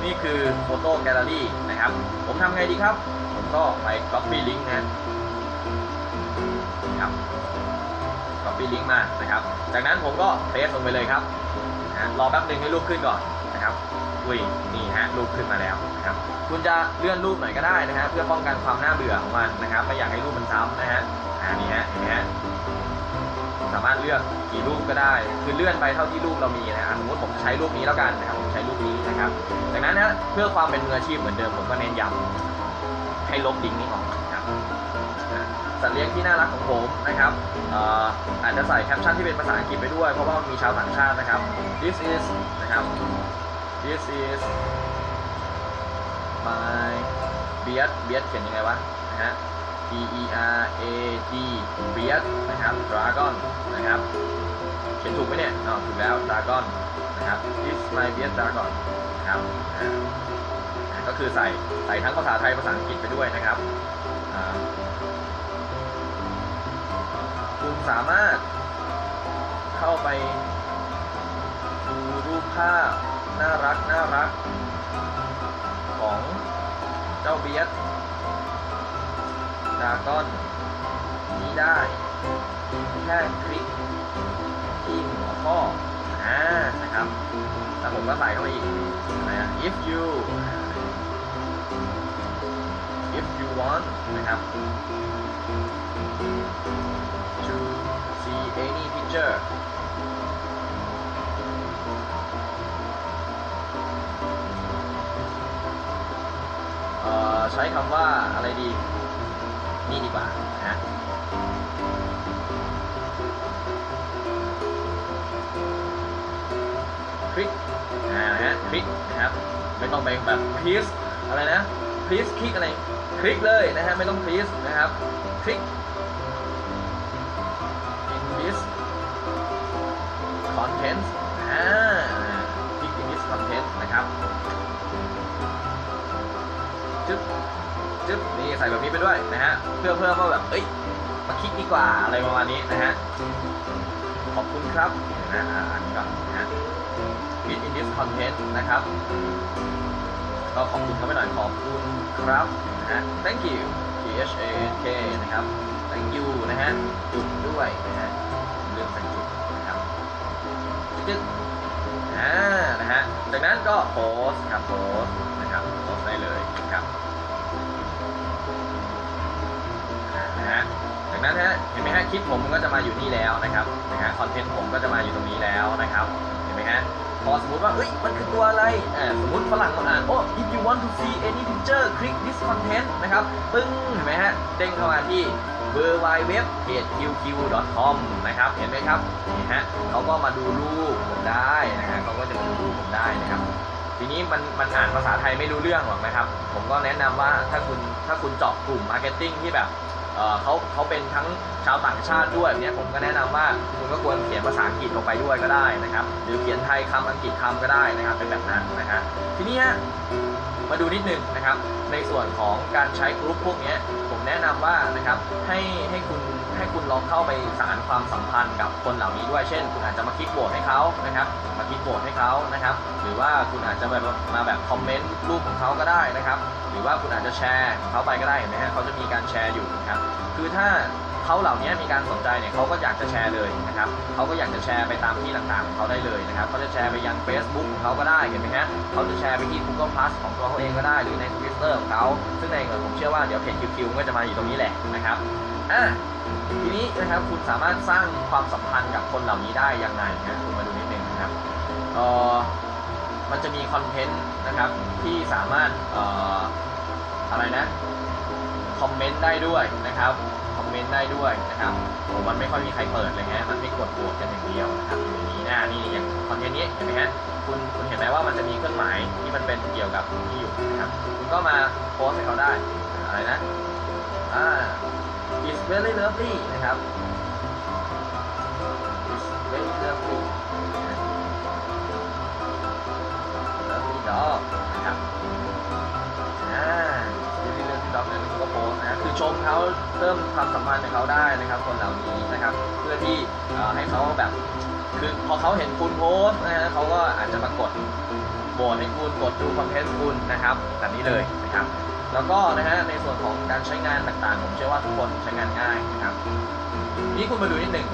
นี่คือโฟโต้แกลเลอรี่นะครับ ผมทำไงดีครับ ผมก็ไป copy link นะครับ copy link มานะครับ จากนั้นผมก็เพสลงไปเลยครับนะรอแป๊บหนึ่งให้รูปขึ้นก่อนนะครับอุ้ยนี่ฮะรูปขึ้นมาแล้วนะครับคุณจะเลื่อนรูปหน่อยก็ได้นะฮะเพื่อป้องกันความน่าเบื่อของมันนะครับไม่อยากให้รูปมันซ้ำนะฮะอ่านี่ฮะเห็นไหมฮะ สามารถเลือกกี่รูปก็ได้ คือเลื่อนไปเท่าที่รูปเรามีนะฮะสมมติผมใช้รูปนี้แล้วกันนะครับผมใช้รูปนี้นะครับจากนั้นนะเพื่อความเป็นมืออาชีพเหมือนเดิมผมก็เน้นย้ำให้ลบลิงนี้ออกนะครับสัตว์เลี้ยงที่น่ารักของผมนะครับเอ่ออาจจะใส่แคปชั่นที่เป็นภาษาอังกฤษไปด้วย เพราะว่ามีชาวต่างชาตินะครับ this is นะครับ this is my beard beard เขียนยังไงวะนะฮะ B E R A D beard นะครับ dragon นนะครับเขียนถูกไหมเนี่ยอ๋อถูกแล้ว dragon นนะครับ this my beard dragon นะครับก็คือใส่ใส่ทั้งภาษาไทยภาษาอังกฤษไปด้วยนะครับคุณสามารถเข้าไปดูรูปภาพน่ารักน่ารัก ของเจ้าเบียดดากอนนี้ได้ แค่คลิกที่หัวข้ออ่านะครับแล้วผมก็ใส่เข้าไปอีกอะไรนะ if you if you want นะครับ to see any picture เอ่อใช้คำว่าอะไรดี นี่ดีกว่านะ ไม่ต้องไปแบบ please อะไรนะ please คลิกอะไรคลิกเลยนะฮะไม่ต้อง please นะครับคลิก in this content อ่าคลิก in this content นะครับจึ๊บจึ๊บนี่ใส่แบบนี้ไปด้วยนะฮะเพื่อเพิ่มว่าแบบเอ้ยมาคลิกดีกว่าอะไรประมาณนี้นะฮะขอบคุณครับนะอ่าอันนี้ก่อน Fit in this content นะครับ ก็ขอบคุณเขาไปหน่อยขอบคุณครับนะฮะ thank you T H A N K นะครับ thank you นะฮะ จุดด้วยนะฮะเรื่องใส่จุดนะครับจึ๊บอ่านะฮะ จากนั้นก็โพสครับโพสนะครับโพสได้เลยนะครับนะฮะจากนั้นฮะเห็นไหมฮะคลิปผมมันก็จะมาอยู่นี่แล้วนะครับนะฮะคอนเทนต์ผมก็จะมาอยู่ตรงนี้แล้วนะครับเห็นไหมฮะ พอสมมติว่าเอ้ยมันคือตัวอะไรอ่าสมมติฝรั่งมาอ่านโอ้ if you want to see any picture click this content นะครับปึ้งเห็นไหมฮะเด้งเข้ามาที่ w w w qq com นะครับ เห็นไหมครับนี่ฮะเขาก็มาดูรูปผมได้นะฮะเขาก็จะมาดูรูปผมได้นะครับ ทีนี้มันมันอ่านภาษาไทยไม่รู้เรื่องหรอกนะครับ ผมก็แนะนำว่าถ้าคุณถ้าคุณเจาะกลุ่ม marketing ที่แบบ เขาเขาเป็นทั้งชาวต่างชาติด้วยแบบเนี้ยผมก็แนะนำว่าคุณก็ควรเขียนภาษาอังกฤษลงไปด้วยก็ได้นะครับหรือเขียนไทยคำอังกฤษคำก็ได้นะครับเป็นแบบนั้นนะฮะทีนี้มาดูนิดนึงนะครับ ในส่วนของการใช้กรุ๊ปพวกนี้ผมแนะนำว่านะครับให้ให้คุณ ให้คุณลองเข้าไปสารความสัมพันธ์กับคนเหล่านี้ด้วย เช่น คุณอาจจะมาคลิกโหวตให้เขานะครับ มาคลิกโหวตให้เขานะครับ หรือว่าคุณอาจจะแบบมาแบบคอมเมนต์รูปของเขาก็ได้นะครับ หรือว่าคุณอาจจะแชร์เขาไปก็ได้เห็นไหมฮะเขาจะมีการแชร์อยู่นะครับ คือถ้าเขาเหล่านี้มีการสนใจเนี่ยเขาก็อยากจะแชร์เลยนะครับเขาก็อยากจะแชร์ไปตามที่ต่างๆของเขาได้เลยนะครับเขาจะแชร์ไปยัง Facebook ของเขาก็ได้เห็นไหมฮะเขาจะแชร์ไปที่ Google Plus ของตัวเขาเองก็ได้หรือใน Twitter ของเขาซึ่งในผมเชื่อว่าเดี๋ยวเพจ QQ ก็จะมาอยู่ตรงนี้แหละนะครับ อะทีนี้นะครับคุณสามารถสร้างความสัมพันธ์กับคนเหล่านี้ได้ยังไงนะคุณมาดูนิดนึงนะครับเออมันจะมีคอนเทนต์นะครับที่สามารถเอ่ออะไรนะคอมเมนต์ได้ด้วยนะครับคอมเมนต์ได้ด้วยนะครับผมมันไม่ค่อยมีใครเปิดเลยฮะมันไม่กดโหวตกันอย่างเดียวนะครับอย่างนี้นะนี่อย่างคอนเทนต์นี้เห็นไหมฮะคุณคุณเห็นไหมว่ามันจะมีเครื่องหมายที่มันเป็นเกี่ยวกับที่อยู่นะครับคุณก็มาโพสให้เขาได้อะไรนะอ่า is very lovely นะครับ is very lovely lovely dog นะครับอ่า very lovely dog เนี่ยคุณก็โพสนะคือชมเขาเพิ่มความสัมพันธ์กับเขาได้นะครับ คนเหล่านี้นะครับ เพื่อที่ให้เขาแบบคือพอเขาเห็นคุณโพสต์นะฮะเขาก็อาจจะมากดโหวตให้คุณกดดู content คุณนะครับแบบนี้เลยนะครับแล้วก็นะฮะในส่วนของการใช้งานต่างๆ ผมเชื่อว่าทุกคนใช้งานง่ายนะครับนี่คุณมาดูนิดหนึ่ง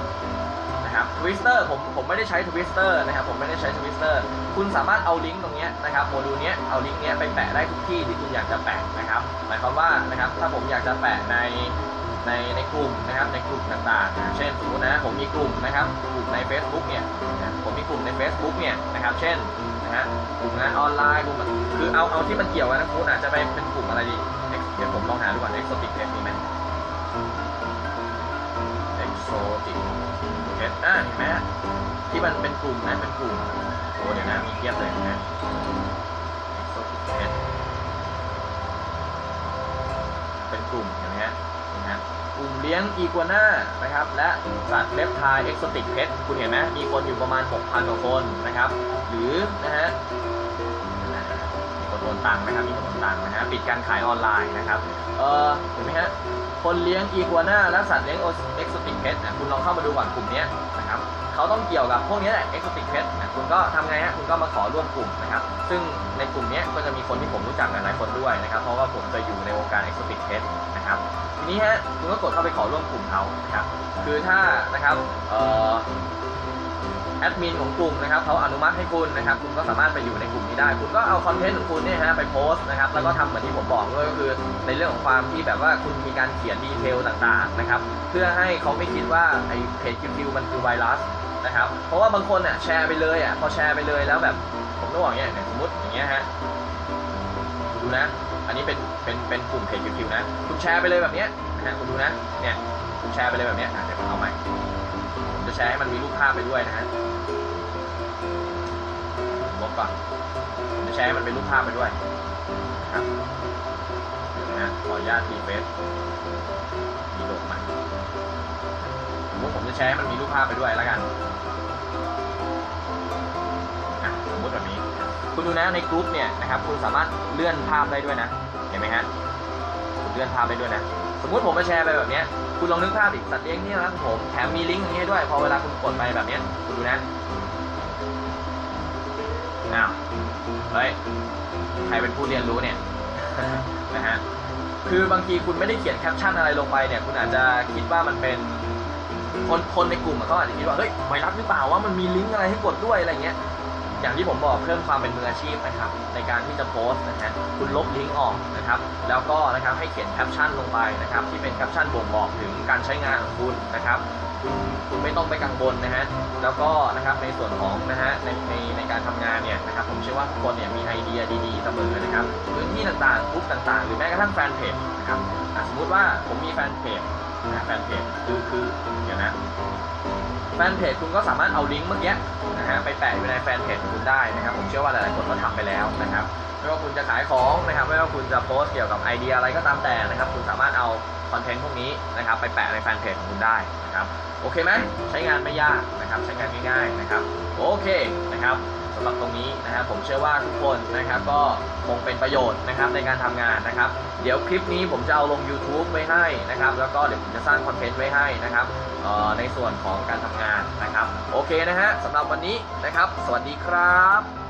นะครับทวิสเตอร์ผมผมไม่ได้ใช้ทวิสเตอร์นะครับผมไม่ได้ใช้ทวิสเตอร์คุณสามารถเอาลิงก์ตรงนี้นะครับโมดูลนี้เอาลิงก์นี้ไปแปะได้ทุกที่ที่คุณอยากจะแปะนะครับหมายความว่านะครับถ้าผมอยากจะแปะใน ในในกลุ่มนะครับในกลุ่มต่างๆ เช่นสมมตินะผมมีกลุ่มนะครับกลุ่มใน Facebook เนี่ยผมมีกลุ่มใน Facebook เนี่ยนะครับเช่นนะฮะกลุ่มงานออนไลน์กลุ่มคือเอาเอาที่มันเกี่ยวกันนะคุณอาจจะไปเป็นกลุ่มอะไรดีเดี๋ยวผมลองหาดูก่อน Exotic Pet มีไหม Exotic Pet อ่าเห็นไหมที่มันเป็นกลุ่มนะเป็นกลุ่มโอ้เดี๋ยวนะมีเทียบเลยนะ Exotic Pet เป็นกลุ่ม นะกลุ่มเลี้ยงอีกัวน่านะครับและสัตว์ reptile exotic pet คุณเห็นไหมมีคนอยู่ประมาณ 6,000กว่าคนนะครับ หรือนะฮะมีคนโอนตังค์นะครับมีคนโอนตังค์นะฮะปิดการขายออนไลน์นะครับเออเห็นไหมฮะ คนเลี้ยงอีกัวน่าและสัตว์เลี้ยง exotic pet นะคุณลองเข้ามาดูก่อนกลุ่มนี้นะครับเขาต้องเกี่ยวกับพวกนี้แหละ exotic pet นะคุณก็ทำไงฮะคุณก็มาขอร่วมกลุ่มนะครับซึ่งในกลุ่มนี้ก็จะมีคนที่ผมรู้จักหลายๆคนด้วยนะครับเพราะว่าผมเคยอยู่ในวงการเอ็กซ์ติกเพชนะครับทีนี้ฮะคุณก็กดเข้าไปขอร่วมกลุ่มเขานะครับคือถ้านะครับเอ่อ แอดมินของกลุ่มนะครับเขาอนุมัติให้คุณนะครับคุณก็สามารถไปอยู่ในกลุ่มนี้ได้ คุณก็เอาคอนเทนต์ของคุณเนี่ยฮะไปโพสต์นะครับแล้วก็ทำเหมือนที่ผมบอกด้วยก็คือ ในเรื่องของความที่แบบว่าคุณมีการเขียนดีเทลต่างๆนะครับเพื่อให้เขาไม่คิดว่าไอ้เพจคิวมันคือไวรัสนะครับเพราะว่าบางคนอะแชร์ไปเลยอะพอแชร์ไปเลยแล้วแบบผมต้องบอกอย่างเงี้ยเนี่ยสมมติอย่างเงี้ยฮะดูนะ อันนี้เป็นเป็นเป็นกลุ่มเพจคิวนะคุณแชร์ไปเลยแบบเนี้ยนะฮะคุณดูนะเนี่ยคุณแชร์ไปเลยแบบเนี้ยเดี๋ยวผมเอาใหม่ แชร์ให้มันมีรูปภาพไปด้วยนะฮะลบก่อนผมจะแชร์ให้มันเป็นรูปภาพไปด้วยนะครับเดี๋ยวนะฮะขออนุญาตรีเฟซมีโหลดใหม่สมมติผมจะแชร์ให้มันมีรูปภาพไปด้วยแล้วกันสมมติแบบนี้ คุณดูนะในกรุ๊ปเนี่ยนะครับ คุณสามารถเลื่อนภาพได้ด้วยนะ เห็นไหมฮะ เลื่อนภาพได้ด้วยนะ สมมุติผมมาแชร์ไปแบบนี้คุณลองนึกภาพดิสัตว์เลี้ยงนี่นะผมแถมมีลิงก์อย่างนี้ให้ด้วย พอเวลาคุณกดไปแบบนี้คุณดูนะอ้าวเฮ้ยใครเป็นผู้เรียนรู้เนี่ยนะฮะคือบางทีคุณไม่ได้เขียนแคปชั่นอะไรลงไปเนี่ย คุณอาจจะคิดว่ามันเป็นคนคนในกลุ่มเขาอาจจะคิดว่าเฮ้ยไวรัสหรือเปล่าว่ามันมีลิงก์อะไรให้กดด้วยอะไรเงี้ย อย่างที่ผมบอกเพิ่มความเป็นมืออาชีพนะครับในการที่จะโพสต์นะฮะคุณลบลิงก์ออกนะครับ แล้วก็นะครับให้เขียนแคปชั่นลงไปนะครับที่เป็นแคปชั่นบ่งบอกถึงการใช้งานของคุณนะครับคุณคุณไม่ต้องไปกังวลนะฮะ แล้วก็นะครับในส่วนของนะฮะในในในการทำงานเนี่ยนะครับผมเชื่อว่าทุกคนเนี่ยมีไอเดียดีๆเสมอนะครับพื้นที่ต่างๆกลุ่มต่างๆ หรือแม้กระทั่งแฟนเพจนะครับสมมุติว่าผมมีแฟนเพจนะแฟนเพจคือคือเดี๋ยวนะ ฟนเพจคุณก็สามารถเอาลิงก์เมื่อกี้นะฮะไปแปะอยู่ในแฟนเพจของคุณได้นะครับผมเชื่อว่าหลายๆคนก็ทำไปแล้วนะครับไม่ว่าคุณจะขายของนะครับไม่ว่าคุณจะโพสต์เกี่ยวกับไอเดียอะไรก็ตามแต่นะครับคุณสามารถเอา คอนเทนต์พวกนี้นะครับไปแปะในแฟนเพจของคุณได้นะครับโอเคไหมใช้งานไม่ยากนะครับใช้งานง่ายๆนะครับโอเคนะครับสำหรับตรงนี้นะครับผมเชื่อว่าทุกคนนะครับก็คงเป็นประโยชน์นะครับในการทำงานนะครับ เดี๋ยวคลิปนี้ผมจะเอาลง YouTube ไว้ให้นะครับแล้วก็เดี๋ยวผมจะสร้างคอนเทนต์ไว้ให้นะครับในส่วนของการทำงานนะครับ โอเคนะฮะสำหรับวันนี้นะครับ สวัสดีครับ